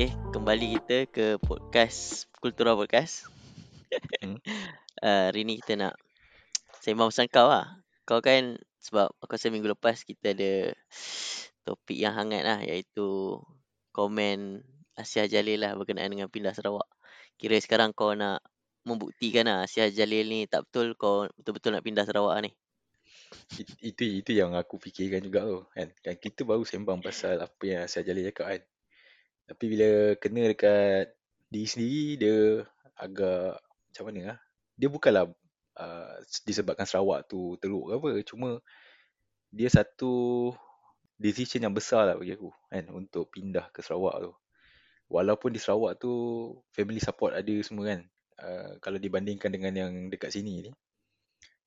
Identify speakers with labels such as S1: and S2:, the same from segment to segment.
S1: Okay, kembali kita ke podcast Kultura Podcast.
S2: Hmm.
S1: uh, hari ni kita nak sembang pasal kau lah. Kau kan sebab aku rasa minggu lepas kita ada topik yang hangat lah iaitu komen Asia Jalil lah berkenaan dengan pindah Sarawak. Kira sekarang kau nak membuktikan lah Asia Jalil ni tak betul kau betul-betul nak pindah Sarawak ni.
S2: It- itu itu yang aku fikirkan juga tu kan. kan kita baru sembang pasal apa yang saya Jalil cakap kan tapi bila kena dekat diri sendiri dia agak macam mana lah dia bukanlah uh, disebabkan Sarawak tu teruk ke apa cuma dia satu decision yang besar lah bagi aku kan untuk pindah ke Sarawak tu. Walaupun di Sarawak tu family support ada semua kan uh, kalau dibandingkan dengan yang dekat sini ni.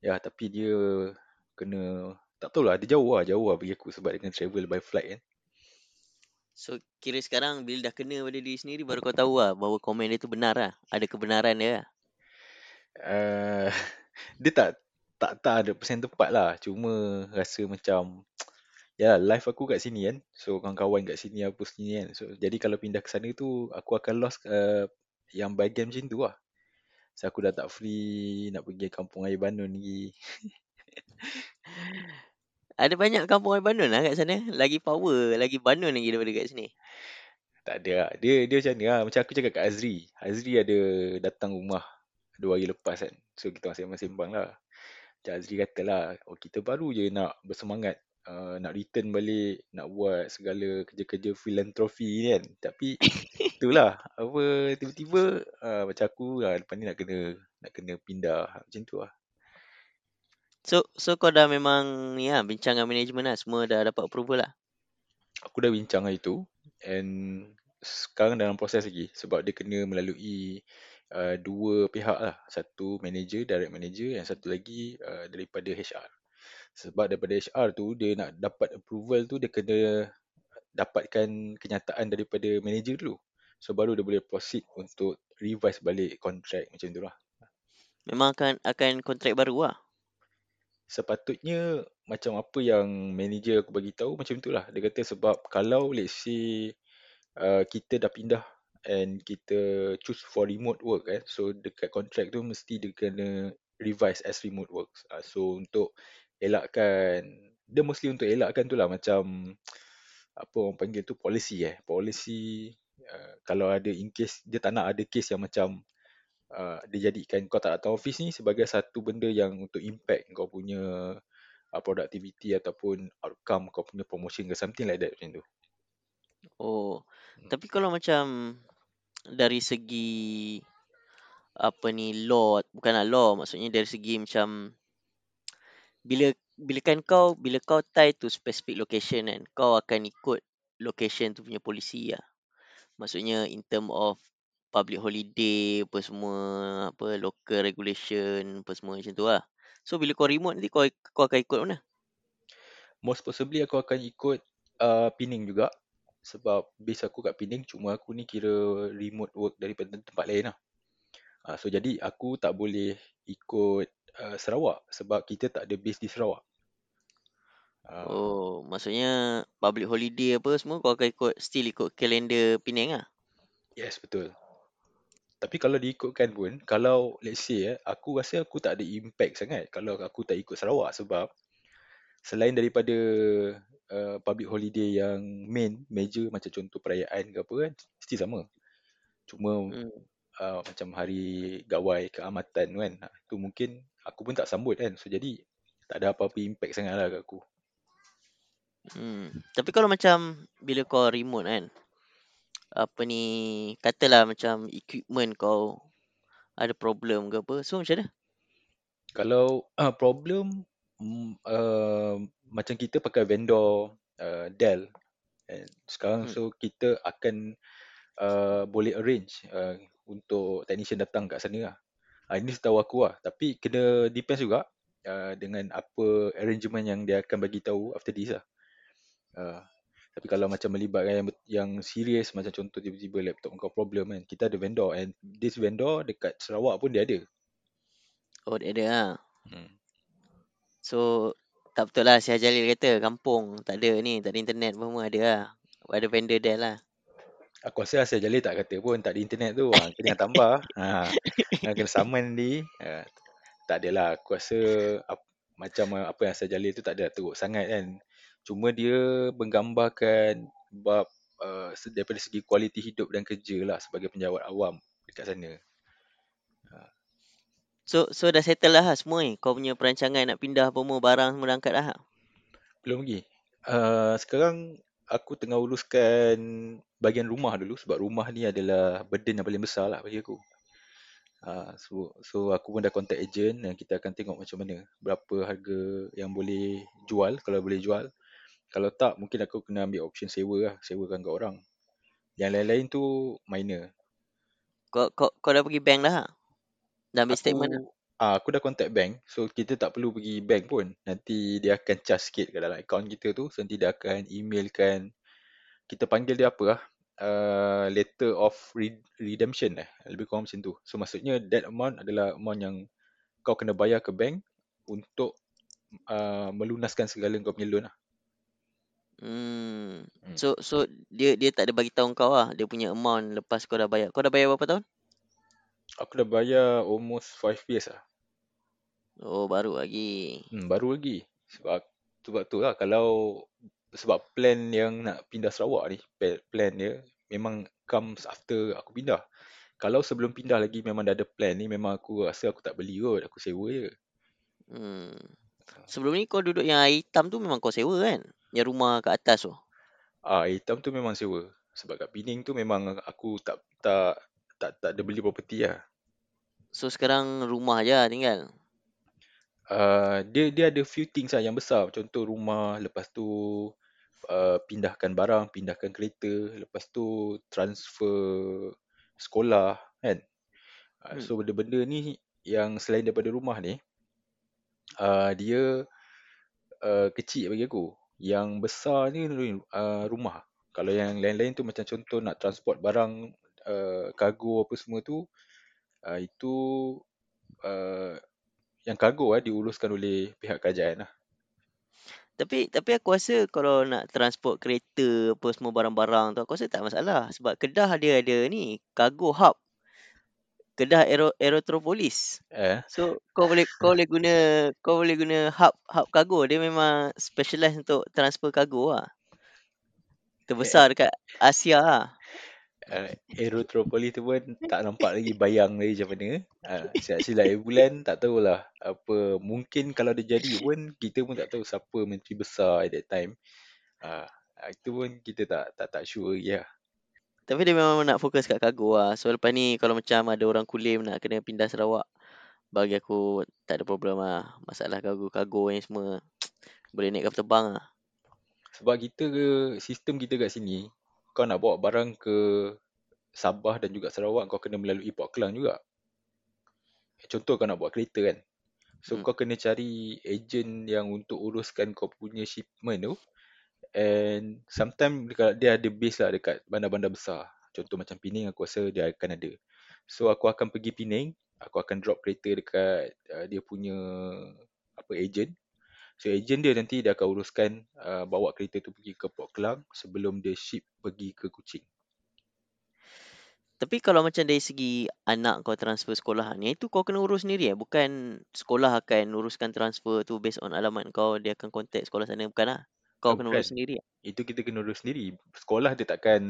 S2: Ya tapi dia kena tak tahu lah dia jauh lah jauh lah bagi aku sebab dia kena travel by flight kan
S1: So kira sekarang bila dah kena pada diri sendiri baru kau tahu lah bahawa komen dia tu benar lah. Ada kebenaran dia lah.
S2: uh, dia tak tak tak ada persen tepat lah. Cuma rasa macam ya life aku kat sini kan. So kawan-kawan kat sini apa sini kan. So jadi kalau pindah ke sana tu aku akan lost uh, yang bahagian macam tu lah. So aku dah tak free nak pergi kampung air bandun lagi
S1: Ada banyak kampung air bandun lah kat sana. Lagi power, lagi bandun lagi daripada kat sini.
S2: tak ada lah. Dia dia macam ni lah. Macam aku cakap kat Azri. Azri ada datang rumah dua hari lepas kan. So kita masih sembang lah. Macam Azri kata lah oh kita baru je nak bersemangat. Uh, nak return balik nak buat segala kerja-kerja filantropi ni kan. Tapi itulah apa tiba-tiba uh, macam aku lah lepas ni nak kena nak kena pindah. Macam tu lah
S1: So so kau dah memang ni lah bincang dengan management lah. Semua dah dapat approval lah.
S2: aku dah bincang hari tu and sekarang dalam proses lagi sebab dia kena melalui uh, dua pihak lah satu manager direct manager yang satu lagi uh, daripada HR sebab daripada HR tu dia nak dapat approval tu dia kena dapatkan kenyataan daripada manager dulu so baru dia boleh proceed untuk revise balik kontrak macam tu lah
S1: Memang akan akan kontrak baru lah.
S2: Sepatutnya macam apa yang manager aku bagi tahu macam itulah dia kata sebab kalau let's say uh, kita dah pindah and kita choose for remote work eh so dekat contract tu mesti dia kena revise as remote works. Uh, so untuk elakkan dia mostly untuk elakkan tu lah macam apa orang panggil tu policy eh. Policy uh, kalau ada in case dia tak nak ada case yang macam uh, dia jadikan kau tak datang office ni sebagai satu benda yang untuk impact kau punya uh, productivity ataupun outcome kau punya promotion ke something like that macam tu.
S1: Oh.
S2: Hmm.
S1: Tapi kalau macam dari segi apa ni law bukanlah law maksudnya dari segi macam bila bila kan kau bila kau tie to specific location kan kau akan ikut location tu punya polisi lah. Maksudnya in term of public holiday apa semua apa local regulation apa semua macam tu lah. So bila kau remote nanti kau kau akan ikut mana?
S2: Most possibly aku akan ikut uh, Pening juga sebab base aku kat Pening cuma aku ni kira remote work daripada tempat lain lah. Uh, so jadi aku tak boleh ikut uh, Sarawak sebab kita tak ada base di Sarawak. Uh,
S1: Oh, maksudnya public holiday apa semua kau akan ikut still ikut kalender Penang lah.
S2: Yes, betul. Tapi kalau diikutkan pun, kalau let's say eh, aku rasa aku tak ada impact sangat kalau aku tak ikut Sarawak sebab selain daripada uh, public holiday yang main, major macam contoh perayaan ke apa kan, still sama. Cuma
S1: Hmm.
S2: uh, macam hari gawai keamatan kan, tu mungkin aku pun tak sambut kan. So jadi tak ada apa-apa impact sangat lah kat aku.
S1: Hmm. Tapi kalau macam bila kau remote kan apa ni katalah macam equipment kau ada problem ke apa. So macam mana?
S2: Kalau uh, problem mm, uh, macam kita pakai vendor uh, Dell and sekarang
S1: Hmm.
S2: so kita akan uh, boleh arrange uh, untuk technician datang kat sana lah. Uh, ini setahu aku lah. Tapi kena depends juga uh, dengan apa arrangement yang dia akan bagi tahu after this lah. Uh, tapi kalau macam melibatkan yang, yang serius macam contoh tiba-tiba laptop kau problem kan. Kita ada vendor and this vendor dekat Sarawak pun dia ada.
S1: Oh dia ada lah.
S2: Hmm.
S1: So tak betul lah Syah Jalil kata kampung tak ada ni tak ada internet apa semua ada lah. Ada vendor dia lah.
S2: Aku rasa Asal Jalil tak kata pun tak ada internet tu. Ha, kena tambah. Ha, kena saman di. Ha, tak adalah. Aku rasa ap, macam apa yang Asal Jalil tu tak ada teruk sangat kan. Cuma dia menggambarkan bab uh, daripada segi kualiti hidup dan kerja lah sebagai penjawat awam dekat sana.
S1: So so dah settle lah semua ni. Kau punya perancangan nak pindah apa semua barang semua dah angkat dah.
S2: Belum lagi. Uh, sekarang aku tengah uruskan bahagian rumah dulu sebab rumah ni adalah burden yang paling besar lah bagi aku. Uh, so, so aku pun dah contact agent dan kita akan tengok macam mana berapa harga yang boleh jual kalau boleh jual. Kalau tak mungkin aku kena ambil option sewa lah, sewakan kat orang. Yang lain-lain tu minor.
S1: Kau kau kau dah pergi bank dah. Dah ambil
S2: Aku
S1: statement dah.
S2: ah aku dah contact bank so kita tak perlu pergi bank pun. Nanti dia akan charge sikit kat dalam akaun kita tu. So, nanti dia akan emailkan kita panggil dia apa lah uh, letter of redemption eh lebih kurang macam tu so maksudnya that amount adalah amount yang kau kena bayar ke bank untuk uh, melunaskan segala kau punya loan lah
S1: Hmm. hmm. So so dia dia tak ada bagi tahu kau lah dia punya amount lepas kau dah bayar. Kau dah bayar berapa tahun?
S2: Aku dah bayar almost 5 years lah.
S1: Oh, baru lagi.
S2: Hmm, baru lagi. Sebab sebab tu lah kalau sebab plan yang nak pindah Sarawak ni, plan dia memang comes after aku pindah. Kalau sebelum pindah lagi memang dah ada plan ni, memang aku rasa aku tak beli kot, aku sewa je.
S1: Hmm. Sebelum ni kau duduk yang air hitam tu memang kau sewa kan? Yang rumah kat atas tu.
S2: Ah, air hitam tu memang sewa. Sebab kat Pening tu memang aku tak tak tak tak ada beli property lah.
S1: So sekarang rumah je lah tinggal.
S2: Uh, dia dia ada few things lah yang besar. Contoh rumah, lepas tu uh, pindahkan barang, pindahkan kereta, lepas tu transfer sekolah kan. Uh, hmm. So benda-benda ni yang selain daripada rumah ni, uh, dia uh, kecil bagi aku. Yang besar ni uh, rumah. Kalau yang lain-lain tu macam contoh nak transport barang, uh, kargo apa semua tu, uh, itu uh, yang kargo uh, diuruskan oleh pihak kerajaan lah.
S1: Tapi tapi aku rasa kalau nak transport kereta apa semua barang-barang tu aku rasa tak masalah sebab Kedah dia ada ni cargo hub. Kedah Aero Aerotropolis. Eh. So kau boleh kau boleh guna kau boleh guna hub hub cargo dia memang specialize untuk transfer cargo lah. Terbesar eh. dekat Asia lah.
S2: Uh, Aerotropolis tu pun tak nampak lagi bayang lagi macam mana. Uh, silap-silap bulan tak tahulah apa mungkin kalau dia jadi pun kita pun tak tahu siapa menteri besar at that time. Uh, itu pun kita tak tak tak sure lagi lah.
S1: Tapi dia memang nak fokus kat kargo lah. So lepas ni kalau macam ada orang kulim nak kena pindah Sarawak. Bagi aku tak ada problem lah. Masalah kargo-kargo ni semua boleh naik kapal terbang lah.
S2: Sebab kita ke sistem kita kat sini kau nak bawa barang ke Sabah dan juga Sarawak kau kena melalui Port Klang juga. Contoh kau nak bawa kereta kan. So hmm. kau kena cari agent yang untuk uruskan kau punya shipment tu. And sometimes dia ada base lah dekat bandar-bandar besar. Contoh macam Pening aku rasa dia akan ada. So aku akan pergi Pening, aku akan drop kereta dekat uh, dia punya apa agent. So agent dia nanti dia akan uruskan uh, bawa kereta tu pergi ke Port Klang sebelum dia ship pergi ke Kuching.
S1: Tapi kalau macam dari segi anak kau transfer sekolah ni itu kau kena urus sendiri eh bukan sekolah akan uruskan transfer tu based on alamat kau dia akan contact sekolah sana bukan lah. Kau bukan. kena urus sendiri. Eh?
S2: Itu kita kena urus sendiri. Sekolah dia takkan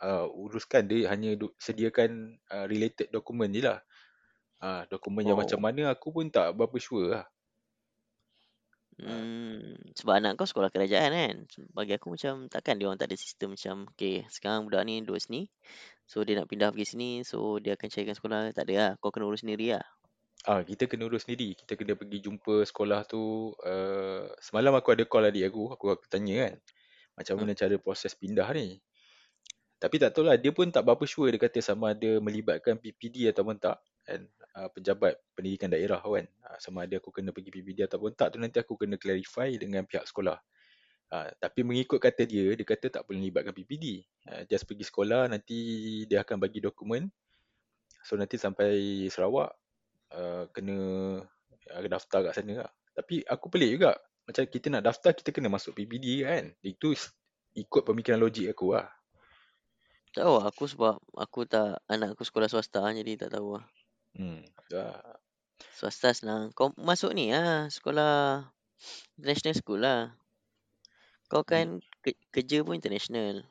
S2: uh, uruskan dia hanya sediakan uh, related dokumen je lah. Uh, dokumen oh. yang macam mana aku pun tak berapa sure lah.
S1: Hmm, sebab anak kau sekolah kerajaan kan. Bagi aku macam takkan dia orang tak ada sistem macam okay, sekarang budak ni duduk sini. So dia nak pindah pergi sini, so dia akan carikan sekolah. Tak ada lah, kau kena urus sendiri lah.
S2: Ah, kita kena urus sendiri. Kita kena pergi jumpa sekolah tu. Uh, semalam aku ada call adik aku, aku, aku tanya kan. Macam mana hmm. cara proses pindah ni. Tapi tak tahu lah, dia pun tak berapa sure dia kata sama ada melibatkan PPD ataupun tak kan uh, pejabat pendidikan daerah kan uh, sama ada aku kena pergi PPD ataupun tak tu nanti aku kena clarify dengan pihak sekolah uh, tapi mengikut kata dia dia kata tak perlu libatkan PPD uh, just pergi sekolah nanti dia akan bagi dokumen so nanti sampai Sarawak uh, kena uh, daftar kat sana lah. tapi aku pelik juga macam kita nak daftar kita kena masuk PPD kan itu ikut pemikiran logik aku lah
S1: Tak tahu lah, aku sebab aku tak anak aku sekolah swasta jadi tak tahu lah.
S2: Hmm. Dah.
S1: Swasta senang. Kau masuk ni lah sekolah international school lah. Kau kan ke, kerja pun international.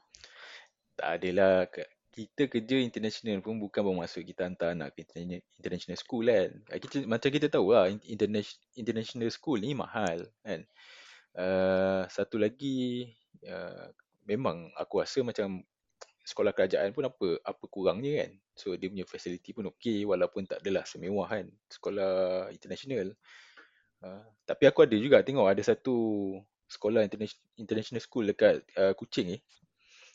S2: tak adalah kita kerja international pun bukan bermaksud kita hantar anak ke interna- international school kan. Ah, Kita, macam kita tahu lah in- international, international school ni mahal kan. Uh, satu lagi uh, memang aku rasa macam sekolah kerajaan pun apa apa kurangnya kan. So dia punya facility pun okey walaupun tak adalah semewah kan sekolah international. Uh, tapi aku ada juga tengok ada satu sekolah international, international school dekat uh, Kuching ni.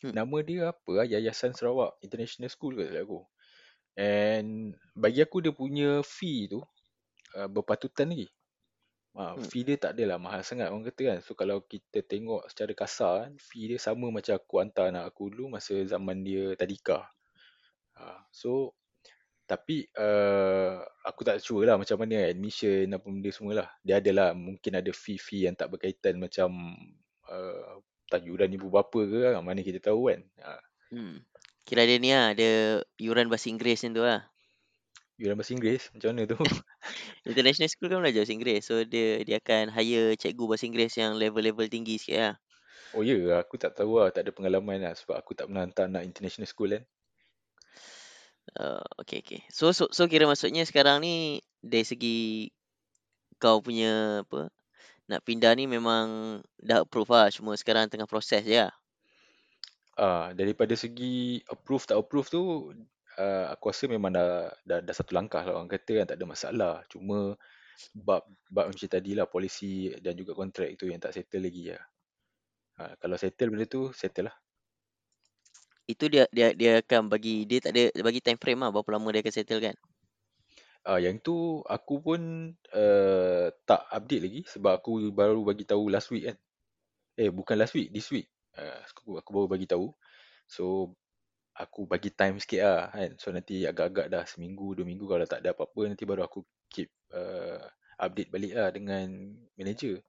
S1: Hmm.
S2: Nama dia apa? ah? Yayasan Sarawak International School ke tak aku. And bagi aku dia punya fee tu uh, berpatutan lagi. Ha,
S1: Hmm.
S2: fee dia tak adalah mahal sangat orang kata kan. So kalau kita tengok secara kasar kan, fee dia sama macam aku hantar anak aku dulu masa zaman dia tadika. Ha, so tapi uh, aku tak sure lah macam mana admission apa benda semua lah. Dia adalah mungkin ada fee-fee yang tak berkaitan macam uh, tajuran ibu bapa ke kan. Mana kita tahu kan. Ha,
S1: Hmm. Kira dia ni lah, ada yuran bahasa Inggeris macam tu lah.
S2: yuran bahasa Inggeris macam mana tu?
S1: International school kan belajar bahasa Inggeris. So dia dia akan hire cikgu bahasa Inggeris yang level-level tinggi sikit lah.
S2: Oh ya, yeah, aku tak tahu lah. Tak ada pengalaman lah sebab aku tak pernah hantar anak international school kan.
S1: Uh, okay, okay. So, so, so kira maksudnya sekarang ni dari segi kau punya apa nak pindah ni memang dah approve lah. Cuma sekarang tengah proses je lah.
S2: Ah, daripada segi approve tak approve tu uh, aku rasa memang dah, dah dah satu langkah lah orang kata kan tak ada masalah. Cuma bab bab macam tadi lah polisi dan juga kontrak tu yang tak settle lagi lah. Ha, kalau settle benda tu settle lah.
S1: Itu dia dia dia akan bagi dia tak ada bagi time frame lah berapa lama dia akan settle kan.
S2: Ah, yang tu aku pun uh, tak update lagi sebab aku baru bagi tahu last week kan. Eh bukan last week, this week. Uh, aku, aku baru bagi tahu. So aku bagi time sikit lah kan. So nanti agak-agak dah seminggu, dua minggu kalau tak ada apa-apa nanti baru aku keep uh, update balik lah dengan manager.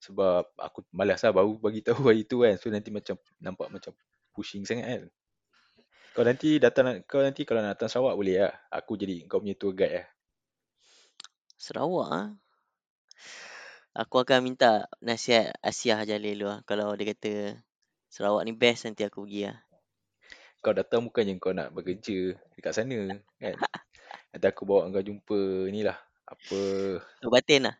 S2: Sebab aku malas lah baru bagi tahu hari tu kan. So nanti macam nampak macam pushing sangat kan. Kau nanti datang kau nanti kalau nak datang Sarawak boleh lah. Aku jadi kau punya tour guide lah.
S1: Sarawak ah. Aku akan minta nasihat Asiah Jalil dulu lah. Kalau dia kata Sarawak ni best nanti aku pergi lah.
S2: Kau datang bukannya kau nak bekerja dekat sana kan. Nanti aku bawa kau jumpa ni lah. Apa
S1: Tok batin lah.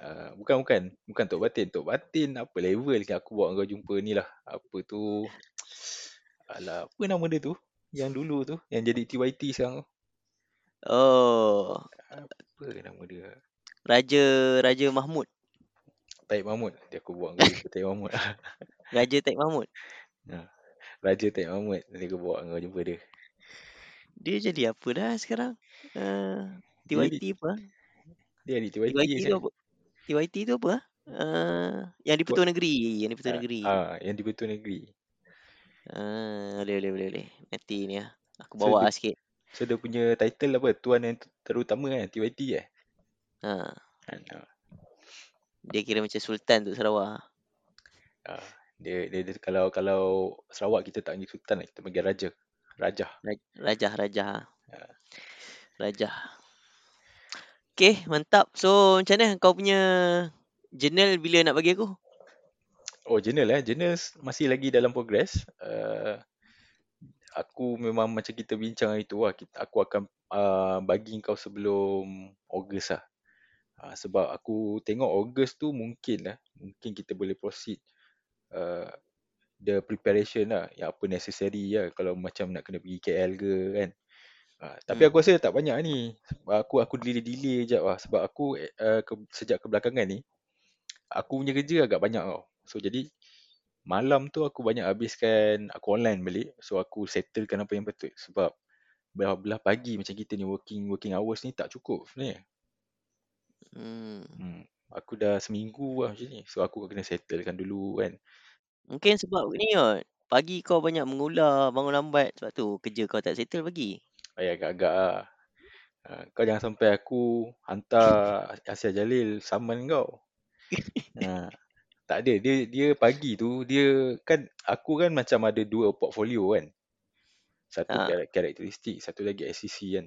S2: Uh, bukan bukan bukan Tok Batin Tok Batin apa level ni aku bawa kau jumpa ni lah apa tu alah apa nama dia tu yang dulu tu yang jadi TYT sekarang tu
S1: Oh.
S2: apa nama dia
S1: Raja Raja Mahmud.
S2: Taib Mahmud dia aku kau jumpa Taib Mahmud
S1: Raja Taib Mahmud.
S2: Raja Taib Mahmud nanti aku bawa kau jumpa dia
S1: Dia jadi apa dah sekarang? Uh,
S2: Dia
S1: TYT apa?
S2: dia di TYT,
S1: TYT tu apa? TYT tu apa? Uh, yang di Petua Negeri. Yang di Petua
S2: Ah,
S1: Negeri.
S2: ah, yang di Betul Negeri
S1: Ah, boleh, boleh, boleh, boleh. Nanti ni lah. Aku
S2: So,
S1: bawa
S2: dia-
S1: lah sikit.
S2: so dia punya title apa tuan yang terutama kan TYT eh
S1: Ha,
S2: ah.
S1: dia kira macam Sultan tu Sarawak.
S2: Ah, dia, dia, dia kalau kalau Sarawak kita tak panggil sultan lah, kita panggil raja rajah
S1: Raj- Rajah, Rajah.
S2: Ya.
S1: Rajah. Okay, mantap. So, macam mana kau punya journal bila nak bagi aku?
S2: Oh journal eh. Journal masih lagi dalam progress. Uh, Aku memang macam kita bincang hari tu lah kita, Aku akan uh, bagi kau sebelum Ogos lah. Uh, Sebab aku tengok Ogos tu mungkin lah Mungkin kita boleh proceed uh, The preparation lah Yang apa necessary lah Kalau macam nak kena pergi KL ke kan. Uh, Tapi
S1: Hmm.
S2: aku rasa tak banyak ni. Aku aku delay-delay je lah. Sebab aku uh, ke, sejak kebelakangan ni Aku punya kerja agak banyak tau So jadi malam tu aku banyak habiskan aku online balik so aku settlekan apa yang betul sebab belah-belah pagi macam kita ni working working hours ni tak cukup sebenarnya
S1: Hmm.
S2: hmm. aku dah seminggu lah macam ni so aku kena settlekan dulu kan
S1: Mungkin sebab ni kot. Pagi kau banyak mengular, bangun lambat. Sebab tu kerja kau tak settle pagi.
S2: Ayah agak-agak lah ha, kau jangan sampai aku hantar Asia Jalil saman kau ha, tak ada dia dia pagi tu dia kan aku kan macam ada dua portfolio kan Satu
S1: Ha.
S2: karakteristik, satu lagi SCC kan.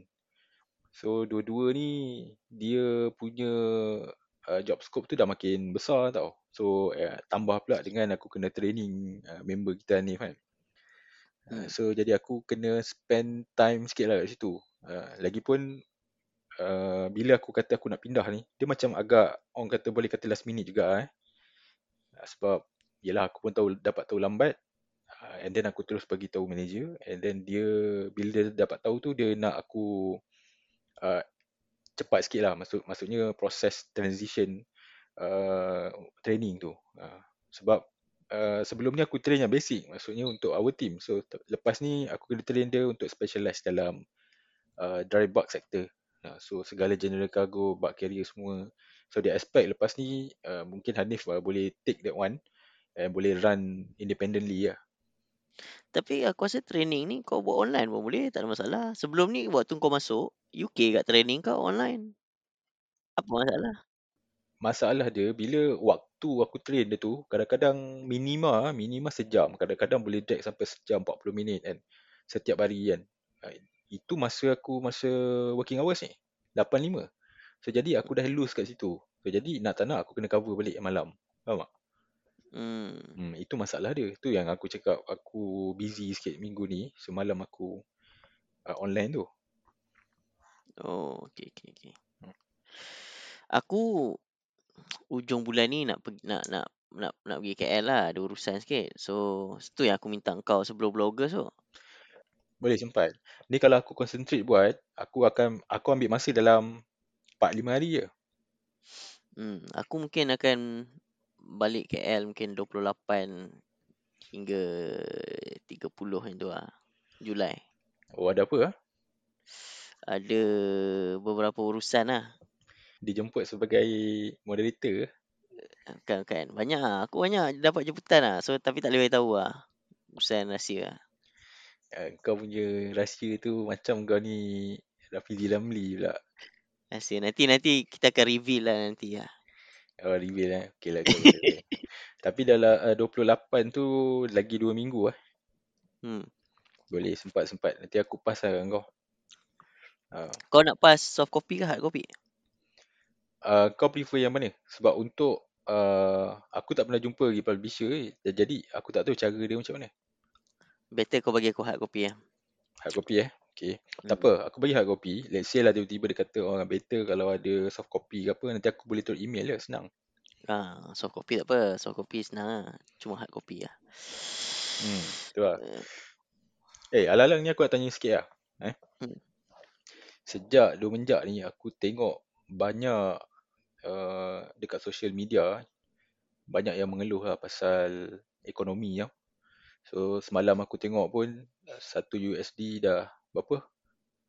S2: So dua-dua ni dia punya uh, job scope tu dah makin besar tau. So uh, tambah pula dengan aku kena training uh, member kita ni kan. Uh,
S1: Hmm.
S2: so jadi aku kena spend time sikit lah kat situ. Uh, lagipun uh, bila aku kata aku nak pindah ni, dia macam agak orang kata boleh kata last minute juga eh. Uh, sebab yelah aku pun tahu dapat tahu lambat. Uh, and then aku terus bagi tahu manager. And then dia bila dia dapat tahu tu dia nak aku uh, cepat sikit lah. Maksud maksudnya proses transition uh, training tu. Uh, sebab uh, sebelum ni aku train yang basic. Maksudnya untuk our team. So lepas ni aku kena train dia untuk specialize dalam uh, dry bulk sector. Uh, so segala general cargo bulk carrier semua so dia expect lepas ni uh, mungkin Hanif uh, boleh take that one and boleh run independently lah
S1: Tapi aku rasa training ni kau buat online pun boleh, tak ada masalah. Sebelum ni waktu kau masuk, UK kat training kau online. Apa masalah?
S2: masalah dia bila waktu aku train dia tu kadang-kadang minima minima sejam kadang-kadang boleh drag sampai sejam 40 minit kan setiap hari kan Ah, itu masa aku masa working hours ni 8.5 so jadi aku dah lose kat situ so jadi nak tak nak aku kena cover balik malam faham tak
S1: Hmm.
S2: hmm, itu masalah dia tu yang aku cakap aku busy sikit minggu ni semalam aku uh, online tu
S1: Oh, okey okey okey.
S2: Hmm.
S1: Aku ujung bulan ni nak pergi nak nak nak nak pergi KL lah, ada urusan sikit. So, tu yang aku minta kau sebelum blogger tu.
S2: boleh sempat ni kalau aku concentrate buat aku akan aku ambil masa dalam 4-5 hari je
S1: Hmm, aku mungkin akan balik KL mungkin 28 hingga 30 macam tu lah. Julai.
S2: oh ada apa ah
S1: Ada beberapa urusan lah.
S2: dijemput sebagai moderator?
S1: Kan kan. Banyak lah. Aku banyak dapat jemputan lah. So tapi tak boleh tahu lah. Urusan rahsia lah.
S2: Uh, kau punya rahsia tu macam kau ni Rafizi Lamli pula.
S1: Rahsia. Nanti nanti kita akan reveal lah nanti lah.
S2: Oh, reveal eh. Okey lah. Okay. Tapi dalam uh, 28 tu lagi 2 minggu lah.
S1: Hmm.
S2: Boleh sempat-sempat. Nanti aku pass lah kau. Uh,
S1: Kau nak pass soft copy ke hard copy?
S2: uh, kau prefer yang mana? Sebab untuk uh, aku tak pernah jumpa lagi publisher eh. Jadi aku tak tahu cara dia macam mana.
S1: Better kau bagi aku hard copy lah.
S2: Hard copy eh. Okay. Tak
S1: Hmm.
S2: apa. Aku bagi hard copy. Let's say lah tiba-tiba dia kata orang better kalau ada soft copy ke apa. Nanti aku boleh turun email lah. Senang.
S1: Ah, soft copy tak apa. Soft copy senang lah. Cuma hard copy lah.
S2: Hmm. Tu lah.
S1: Eh,
S2: Eh, alang-alang ni aku nak tanya sikit lah. Eh?
S1: Hmm.
S2: Sejak dua menjak ni aku tengok banyak uh, dekat social media banyak yang mengeluh lah pasal ekonomi tau. So semalam aku tengok pun uh, satu USD dah berapa?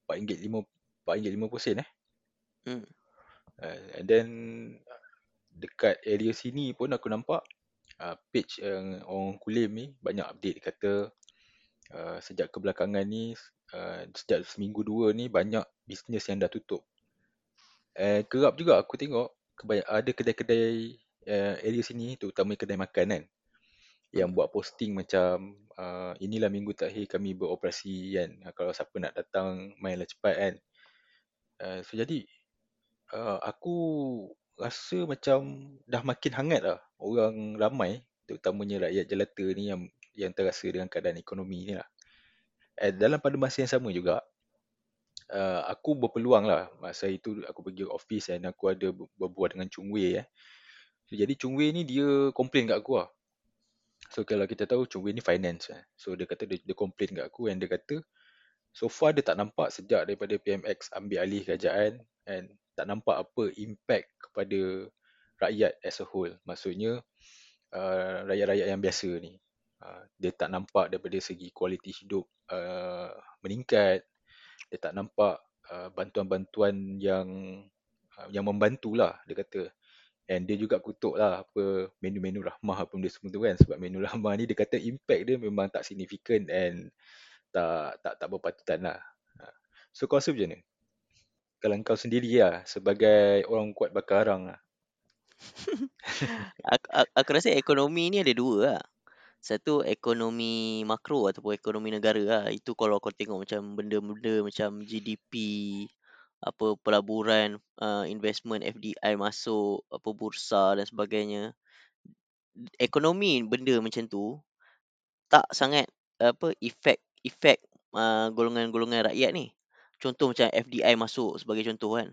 S2: RM4.50 RM4.50 sen eh.
S1: Hmm.
S2: Uh, and then uh, dekat area sini pun aku nampak uh, page yang orang kulim ni banyak update kata uh, sejak kebelakangan ni uh, sejak seminggu dua ni banyak bisnes yang dah tutup. Eh kerap juga aku tengok kebanyak, ada kedai-kedai uh, area sini terutama kedai makan kan yang buat posting macam uh, inilah minggu terakhir kami beroperasi kan uh, kalau siapa nak datang mainlah cepat kan uh, so jadi uh, aku rasa macam dah makin hangat lah orang ramai terutamanya rakyat jelata ni yang yang terasa dengan keadaan ekonomi ni lah And dalam pada masa yang sama juga uh, aku berpeluang lah masa itu aku pergi office dan aku ada ber- berbual dengan Chung Wei eh. So, jadi Chung Wei ni dia komplain kat aku lah. So kalau kita tahu Chung Wei ni finance eh. So dia kata dia, dia komplain kat aku and dia kata so far dia tak nampak sejak daripada PMX ambil alih kerajaan and tak nampak apa impact kepada rakyat as a whole. Maksudnya uh, rakyat-rakyat yang biasa ni. Uh, dia tak nampak daripada segi kualiti hidup uh, meningkat. Dia tak nampak uh, bantuan-bantuan yang uh, yang membantulah dia kata. And dia juga kutuk lah apa menu-menu rahmah apa benda semua tu kan. Sebab menu rahmah ni dia kata impact dia memang tak signifikan and tak tak tak berpatutan lah. Uh, So kau rasa macam mana? Kalau kau sendiri lah sebagai orang kuat bakar arang lah.
S1: aku, aku rasa ekonomi ni ada dua lah. Satu ekonomi makro ataupun ekonomi negara lah. Itu kalau kau tengok macam benda-benda macam GDP, apa pelaburan, uh, investment FDI masuk, apa bursa dan sebagainya. Ekonomi benda macam tu tak sangat apa efek efek uh, golongan-golongan rakyat ni. Contoh macam FDI masuk sebagai contoh kan.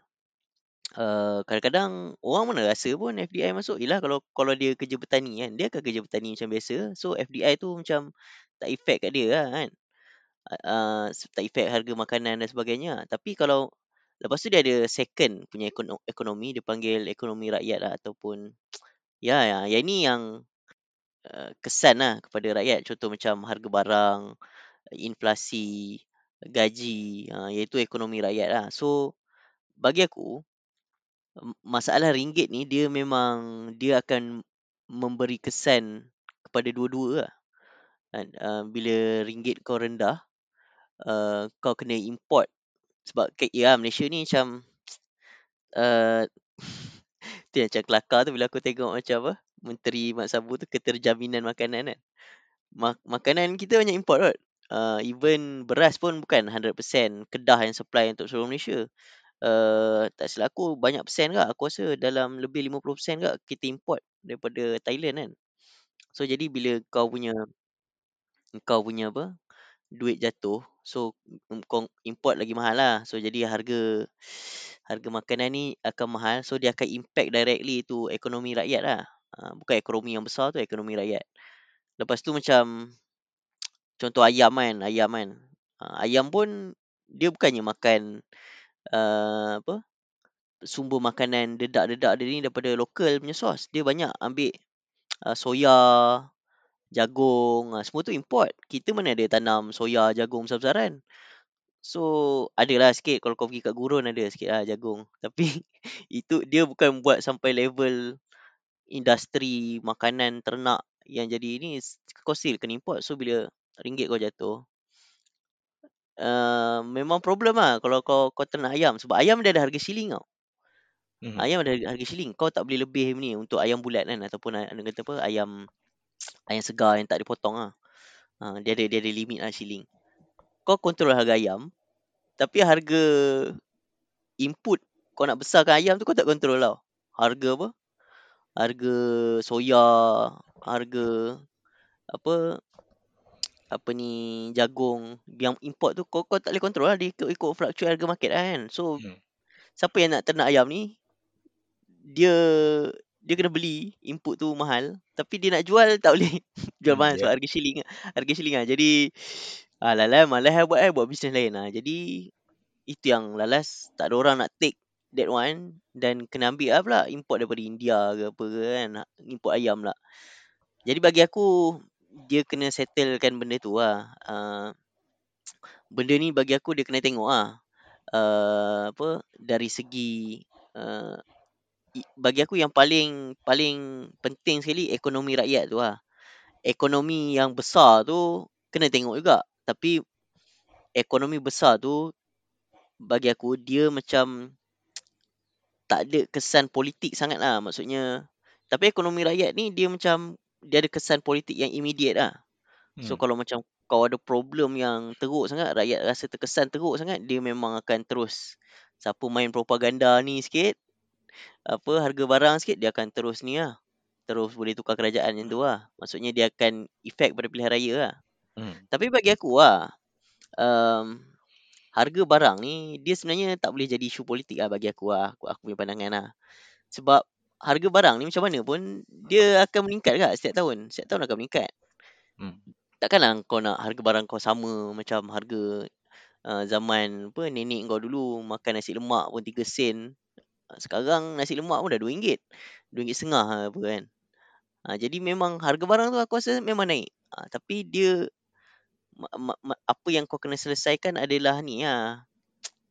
S1: Uh, kadang-kadang orang mana rasa pun FDI masuk Yelah kalau kalau dia kerja petani kan Dia akan kerja petani macam biasa So FDI tu macam Tak efek kat dia lah kan uh, Tak efek harga makanan dan sebagainya Tapi kalau Lepas tu dia ada second punya ekonomi Dia panggil ekonomi rakyat lah Ataupun Ya, ya yang ni yang uh, Kesan lah kepada rakyat Contoh macam harga barang Inflasi Gaji uh, Iaitu ekonomi rakyat lah So Bagi aku masalah ringgit ni dia memang dia akan memberi kesan kepada dua-dua lah. Uh, bila ringgit kau rendah, uh, kau kena import. Sebab ya Malaysia ni macam uh, tu macam kelakar tu bila aku tengok macam apa Menteri Mak Sabu tu keterjaminan makanan kan. Mak- makanan kita banyak import kot. Uh, even beras pun bukan 100% kedah yang supply untuk seluruh Malaysia. Uh, tak silap aku banyak persen ke aku rasa dalam lebih 50% ke kita import daripada Thailand kan so jadi bila kau punya kau punya apa duit jatuh so import lagi mahal lah. So jadi harga harga makanan ni akan mahal. So dia akan impact directly tu ekonomi rakyat lah. Uh, bukan ekonomi yang besar tu ekonomi rakyat. Lepas tu macam contoh ayam kan ayam kan. Uh, ayam pun dia bukannya makan uh, apa sumber makanan dedak-dedak dia ni daripada lokal punya source. Dia banyak ambil uh, soya, jagung, uh, semua tu import. Kita mana ada tanam soya, jagung besar-besaran. So, adalah sikit kalau kau pergi kat gurun ada sikit lah jagung. Tapi itu dia bukan buat sampai level industri makanan ternak yang jadi ni kau still kena import. So, bila ringgit kau jatuh, Uh, memang problem lah kalau kau kau ternak ayam sebab ayam dia ada harga shilling tau. Hmm. Ayam ada harga shilling. Kau tak boleh lebih ni untuk ayam bulat kan ataupun kata apa ayam ayam segar yang tak dipotong ah. Ha, dia ada dia ada limit lah shilling. Kau kontrol harga ayam tapi harga input kau nak besarkan ayam tu kau tak kontrol tau. Harga apa? Harga soya, harga apa apa ni jagung yang import tu kau, kau tak boleh kontrol lah dia ikut, ikut fluctuate harga market lah kan so hmm. siapa yang nak ternak ayam ni dia dia kena beli input tu mahal tapi dia nak jual tak boleh jual hmm, mahal yeah. sebab harga shilling harga shilling lah jadi alalah malas lah buat eh buat bisnes lain lah jadi itu yang lalas tak ada orang nak take that one dan kena ambil lah pula import daripada India ke apa ke kan import ayam lah jadi bagi aku dia kena settlekan benda tu lah. Uh, benda ni bagi aku dia kena tengok lah. Uh, apa dari segi uh, bagi aku yang paling paling penting sekali ekonomi rakyat tu lah. Ekonomi yang besar tu kena tengok juga. Tapi ekonomi besar tu bagi aku dia macam tak ada kesan politik sangat lah. Maksudnya tapi ekonomi rakyat ni dia macam dia ada kesan politik yang immediate lah. Hmm. So kalau macam kau ada problem yang teruk sangat, rakyat rasa terkesan teruk sangat, dia memang akan terus siapa main propaganda ni sikit, apa harga barang sikit, dia akan terus ni lah. Terus boleh tukar kerajaan yang tu lah. Maksudnya dia akan efek pada pilihan raya lah. Hmm. Tapi bagi aku lah, um, harga barang ni, dia sebenarnya tak boleh jadi isu politik lah bagi aku lah. Aku, aku punya pandangan lah. Sebab harga barang ni macam mana pun dia akan meningkat kan setiap tahun. Setiap tahun akan meningkat. Hmm. Takkanlah kau nak harga barang kau sama macam harga uh, zaman apa nenek kau dulu makan nasi lemak pun 3 sen. Sekarang nasi lemak pun dah RM2. RM2.5 lah apa kan. Ha, jadi memang harga barang tu aku rasa memang naik. Ha, tapi dia ma, ma, apa yang kau kena selesaikan adalah ni lah.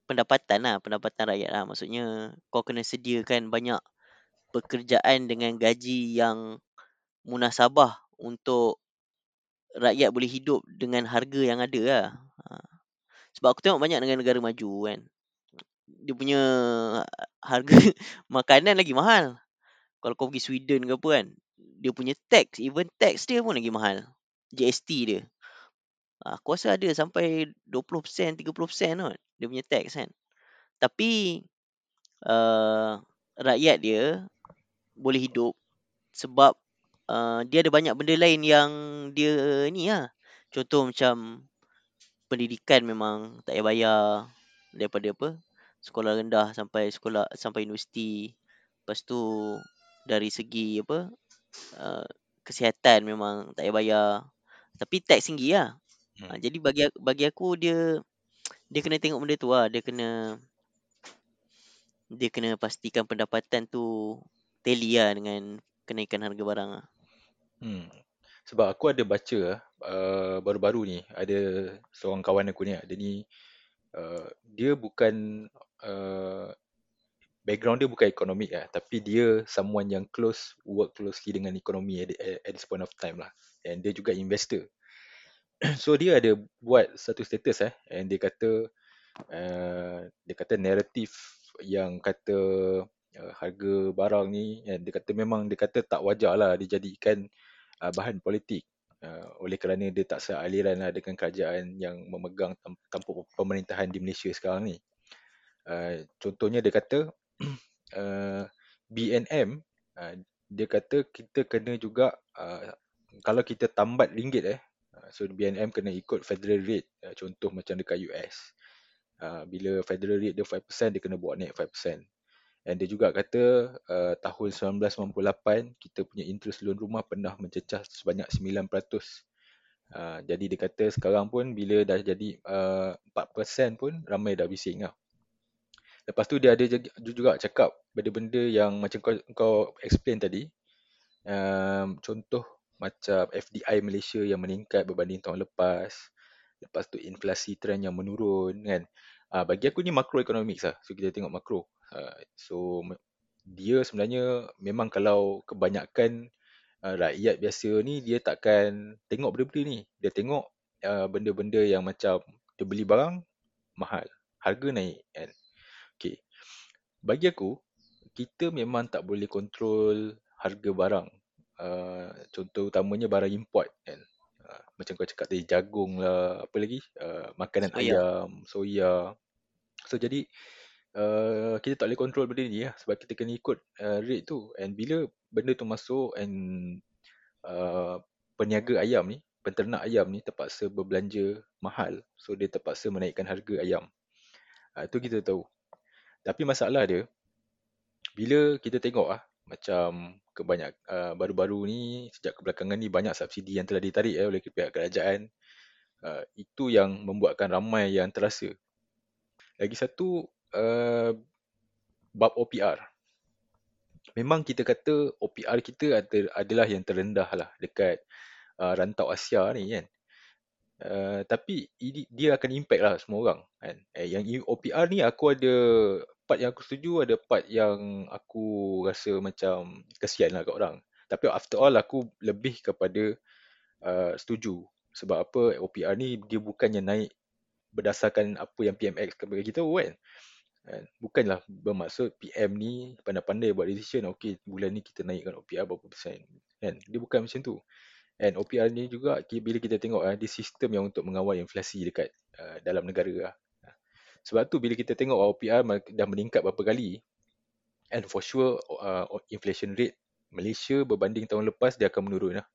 S1: Pendapatan lah. Pendapatan rakyat lah. Maksudnya kau kena sediakan banyak pekerjaan dengan gaji yang munasabah untuk rakyat boleh hidup dengan harga yang ada lah. Ha. Sebab aku tengok banyak negara-negara maju kan. Dia punya harga makanan lagi mahal. Kalau kau pergi Sweden ke apa kan. Dia punya tax, even tax dia pun lagi mahal. GST dia. Ah, aku rasa ada sampai 20%, 30% kot dia punya tax kan. Tapi uh, rakyat dia boleh hidup sebab uh, dia ada banyak benda lain yang dia ni lah. Contoh macam pendidikan memang tak payah bayar daripada apa sekolah rendah sampai sekolah sampai universiti. Lepas tu dari segi apa uh, kesihatan memang tak payah bayar. Tapi tax tinggi lah. Ha,
S2: Hmm.
S1: jadi bagi aku- bagi aku dia dia kena tengok benda tu lah. Dia kena dia kena pastikan pendapatan tu tally lah dengan kenaikan harga barang lah.
S2: Hmm. Sebab aku ada baca ah, uh, baru-baru ni ada seorang kawan aku ni dia ni uh, dia bukan uh, background dia bukan ekonomik lah tapi dia someone yang close work closely dengan ekonomi at, at, this point of time lah. And dia juga investor. So dia ada buat satu status eh. And dia kata uh, dia kata naratif yang kata uh, harga barang ni and dia kata memang dia kata tak wajar lah dijadikan uh, bahan politik. Uh, oleh kerana dia tak sealiran lah dengan kerajaan yang memegang tampuk pemerintahan di Malaysia sekarang ni uh, contohnya dia kata uh, BNM uh, dia kata kita kena juga uh, kalau kita tambat ringgit eh uh, so BNM kena ikut federal rate uh, contoh macam dekat US uh, bila federal rate dia 5% dia kena buat naik 5% and dia juga kata uh, tahun 1998 kita punya interest loan rumah pernah mencecah sebanyak 9%. Uh, jadi dia kata sekarang pun bila dah jadi uh, 4% pun ramai dah bising lah. Lepas tu dia ada juga- cakap benda-benda yang macam kau, kau explain tadi. Um, contoh macam FDI Malaysia yang meningkat berbanding tahun lepas. Lepas tu inflasi trend yang menurun kan. Uh, bagi aku ni makroeconomics lah. So kita tengok makro. Uh, so dia sebenarnya memang kalau kebanyakan uh, rakyat biasa ni dia takkan tengok benda-benda ni. Dia tengok uh, benda-benda yang macam dia beli barang mahal. Harga naik kan. Okay. Bagi aku, kita memang tak boleh kontrol harga barang. Uh, contoh utamanya barang import kan. Uh, macam kau cakap tadi jagung lah, apa lagi? Uh, makanan
S1: Soya.
S2: ayam, soya. So jadi uh, kita tak boleh kontrol benda ni lah sebab kita kena ikut uh, rate tu. And bila benda tu masuk and uh, peniaga ayam ni, penternak ayam ni terpaksa berbelanja mahal. So dia terpaksa menaikkan harga ayam. Uh, tu kita tahu. Tapi masalah dia bila kita tengok ah macam kebanyak uh, baru-baru ni sejak kebelakangan ni banyak subsidi yang telah ditarik eh, oleh pihak kerajaan uh, itu yang membuatkan ramai yang terasa. Lagi satu uh, bab OPR. Memang kita kata OPR kita adalah yang terendah lah dekat uh, rantau Asia ni kan. Uh, tapi ini, dia akan impact lah semua orang kan. Eh, yang OPR ni aku ada part yang aku setuju ada part yang aku rasa macam kesian lah kat orang. Tapi after all aku lebih kepada uh, setuju. Sebab apa OPR ni dia bukannya naik berdasarkan apa yang PMX bagi kita kan. kan. Bukanlah bermaksud PM ni pandai-pandai buat decision. Okay bulan ni kita naikkan OPR berapa persen. Kan? Dia bukan macam tu. And OPR ni juga bila kita tengok uh, dia sistem yang untuk mengawal inflasi dekat uh, dalam negara lah. Sebab tu bila kita tengok OPR dah meningkat berapa kali and for sure uh, inflation rate Malaysia berbanding tahun lepas dia akan menurun lah.